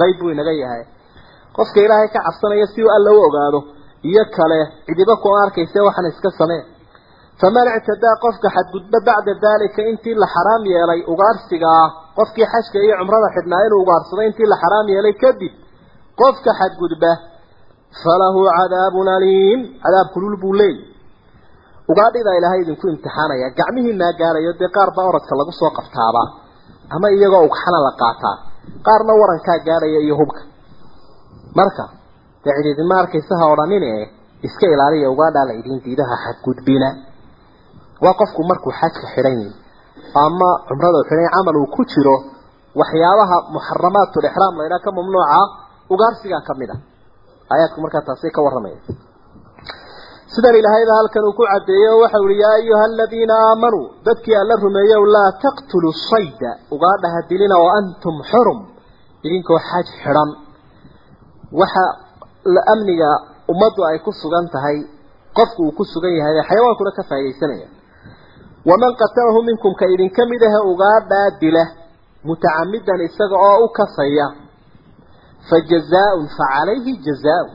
qayb buu inaga yahay. Qofka ilaahay ka cabsanaya si uu alla u ogaado iyo kale cidiba ku arkaysa waxaan iska sameen faman ictadaa qofka xadgudba bacda daalika intii la xaraam yeelay ugaarsiga qofkii xajka iyo cumrada xidhnaa inuu ugaarsaday intii la xaraam yeelay kadib qofka xadgudba falahu cadaabun aliim. Cadaab kulul buu leeyahy ugaadhidaa ilaahay idinku imtixaanaya. Gacmihiinaa gaarayo dee qaar baa orodka lagu soo qabtaaba. Ama iyagoo ugxana la qaataa. Qaarna warankaa gaadhaya iyo hubka. Marka dee cididima arkaysa ha odhanin ee iska ilaaliya ugaadhaa la idin diidaha xadgudbina. Waa qofku markuu xajka xidhan yahi ama cumrada xidhan camal uu ku jiro waxyaabaha muxaramaatu lixraam la ydhaha ka mamnuuca ugaarsigaa ka mid a aayaadku markaa taasi ka warramaya sidan ilaahayba halkan uu ku cadeeyey oo waxa uhi yaa ayuha aladiina aamanuu dadkii alla rumeeyow laa taqtuluu sayda. Ugaadhaha dilina wa antum xurum. Idinkoo xaj xidhan. Waxa amniga ummaddu ay ku sugan tahay qofku uu ku sugan yahay xayawaankuna ka faaidaysanaya waman qatalahu minkum ka idinka mid ahe ugaadhaa dila mutacamidan isaga oo u kasaya fa jazaaun fa calayhi jazaaun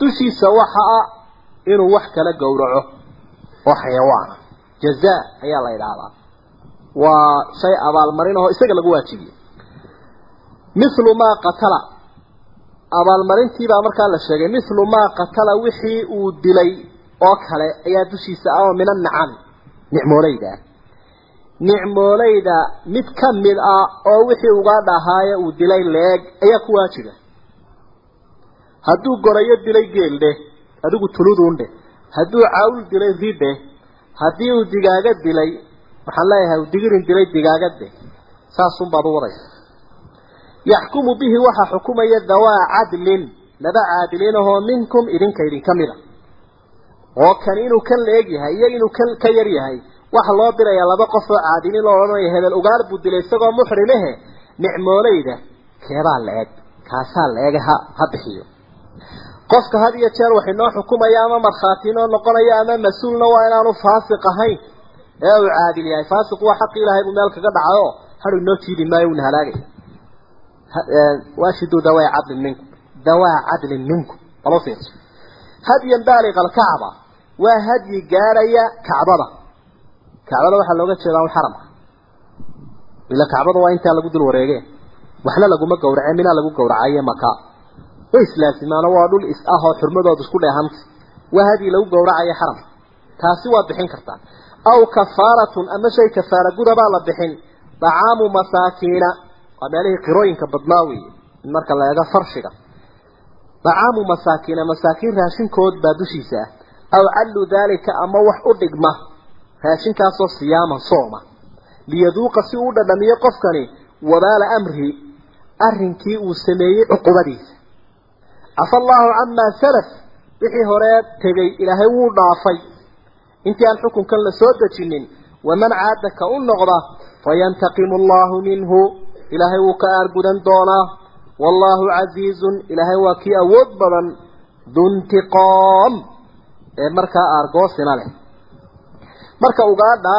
dushiisa waxa a inuu wax kala gowraco oo xayawaana jazaa ayaa la yidhaahdaa waa shay abaalmarin oo isaga lagu waajibiye mithlu maa qatala abaalmarintiibaa markaa la sheegay mithlu maa qatala wixii uu dilay ah ah nicmooleyda mid ka mid ah oo wixii uga dhahaaye uu dilay leeg ayaa ku waajiba hadduu gorayo dilay geeldhe adigu tuluduundhe hadduu cawl dilay ridhe haddii uu digaaga dilay waxaan leeyahay uu digirin dilay digaagadde saasunbaad u wadaysa yaxkumu bihi waxaa xukumaya dawaa cadlin laba caadiliin ahoo minkum idinka idinka mida oo kan inuu kan la-eg yahay iyo inuu kan ka yar yahay waxa loo dirayaa laba qof oo caadiliin loo odhanaya hebel ugaar buu dilay isagoo muxrimehe nicmooleyda keebaa la-eg kaasaa la-eg ha ha bixiyo. Qofka had iyo jeer wax inoo xukumaya ama markhaati inoo noqonaya ama mas'uulna waa inaanu faasiq ahayn. Ee uu caadil yahay faasiq waa xaqi ilaahay buu meel kaga dhacayo. Har inoo jiidi maayo uuna halaagaya waashiduu dawaa cadlin minkum dawaa cadlin minkum alo fiirso. Hadyan baaliq alkacba waa hadyi gaaraya kacbada kacbada waxaa looga jeedaa un xaramka ila kacbada waa intaa lagu dul wareegeen waxna laguma gowrace minaa lagu gowracaye maka way islaasimaano waa dhul is ah oo xurmadooda isku dheehanta waa hadyi lagu gowracayo xaramka taasi waad bixin kartaa aw kafaaratun ama shay kafaara gudabaa la bixin. Dacaamu masaakiina. Waa meelihii qirooyinka badnaa weeye in marka la eego farshiga. Dacaamu masaakiina masaakiin raashinkood baa dushiisa. Ah aw callu daalika ama wax u dhigma raashinkaasoo siyaama sooma. Liyaduuqa si uu dhadhamiyo qofkani wabaala amrihi arrinkii uu sameeyey cuqubadiisa. Cafa allaahu camaa salaf wixii horee tegay ilaahay wuu dhaafay. Intii aan xukunkan la soo dejinin waman caada ka u noqda fayantaqimu allahu minhu ilaahay wuu ka aargudan doonaa. Wallaahu casiizun ilaahay waa kii awood badan duntiqoom ee markaa aargoosina leh marka ugaadha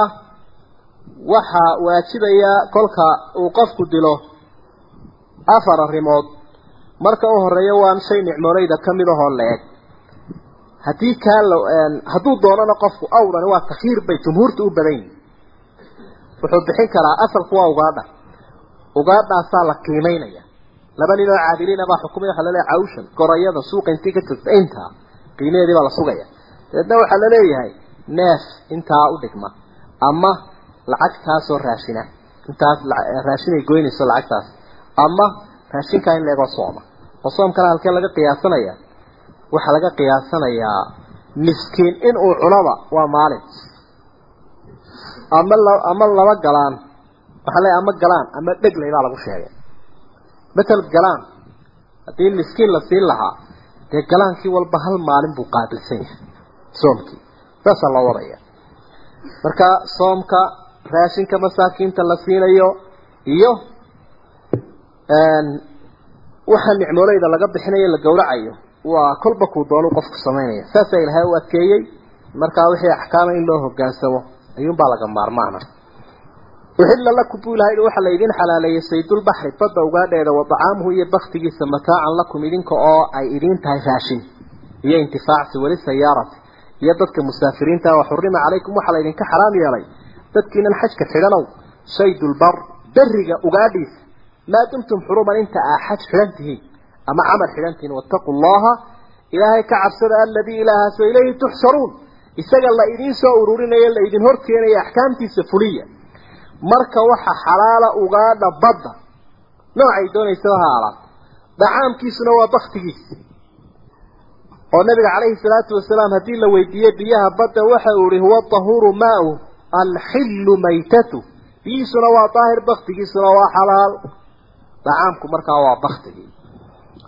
waxaa waajibaya kolka uu qofku dilo afar arrimood. Marka u horreeya waan shay nicmooleyda ka mid ahoo la-eg haddii kaa la hadduu doonana qofku awdani waa takhiir bay jumhuurta u badan yihiin wuxuu bixin karaa asalku waa ugaadha. Ugaadhaasaa la qiimeynaya. Laba nin oo caadiliina baa xukumay waxaa la leeyahay cawshan gorayada suuqa intii ka joogta intaa qiimaheedii baa la sugaya. Dabeedna waxaa la leeyahay neef intaa u dhigma ama lacagtaasoo raashina intaas raashinay goynayso lacagtaas ama raashinkaa in leegoo sooma. Oo soomkana halkee laga qiyaasanaya waxaa laga qiyaasanayaa miskiin inuu cunaba waa maalin. Ama la ama laba galaan waxaa leeyahay ama galaan ama dheglay baa lagu sheegay. Matal galaan haddii miskiin la siin lahaa dee galaankii walba hal maalin buu qaabilsan yahay soomkii saasaa loo wadaya marka soomka raashinka masaakiinta la siinayo iyo waxa nicmooleyda laga bixinayo la gowracayo waa kolba kuu doonu qofku samaynaya saasaa ilaahay u adkeeyey. Markaa wixii axkaama in loo hogaansamo ayuunbaa laga maarmaana. Uxilla lakum buu ilahay waxaa la idin xalaaleeyey saydulbaxri badda ugaadheeda wa dacaamuhu iyo baktigiisa mataacan lakum idinka oo ay idin tahay raashin. Iyo intifaacsi weli sayaarati iyo dadka musaafiriinta wa xurima calaykum waxaa la idinka xaraam yeelay. Dadkiinan xajka xidhanow saydulbar beriga ugaadhiisa maa dumtum xuruman inta aa xaj xidhan tihiin ama camal xidhan tihiin wattaquu allaha ilaahay ka cabsada aladii ilaahaasoo ilayhi tuxsharuun isaga la idiin soo ururinayo la idin horkeenaya axkaamtiisa fuliya. Marka waxa xalaala ugaadha badda noocay doonaysaba ha alaato dacaamkiisuna waa baktigiisa oo nabiga calayhi salaatu wasalaam haddii la weydiiyey biyaha badda waxa uu ihi huwa tahuuru maau alxillu maytatu. Biyihiisuna waa daahir baktigiisuna waa xalaal. Dacaamku markaa waa baktigii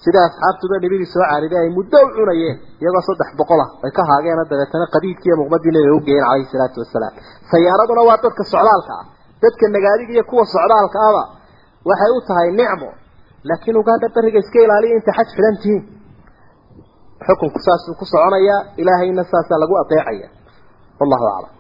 sida asxaabtuba nabidii soo caariday ay muddo u cunayeen iyagoo saddex boqol ah ay ka haageena dabeetana qadiidkiiyo muqmadii nabiga u geeyeen calayhi salaatu wasalaam. Sayaaraduna waa dadka socdaalka ah. Dadka nagaadiga iyo kuwa socdaalka aba waxay u tahay nicmo. Laakiin ugaadha beriga iska ilaaliya inta xaj xidhan tihiin xukunku saasuu ku soconayaa ilaahayna saasaa lagu adeecaya wallahu aclam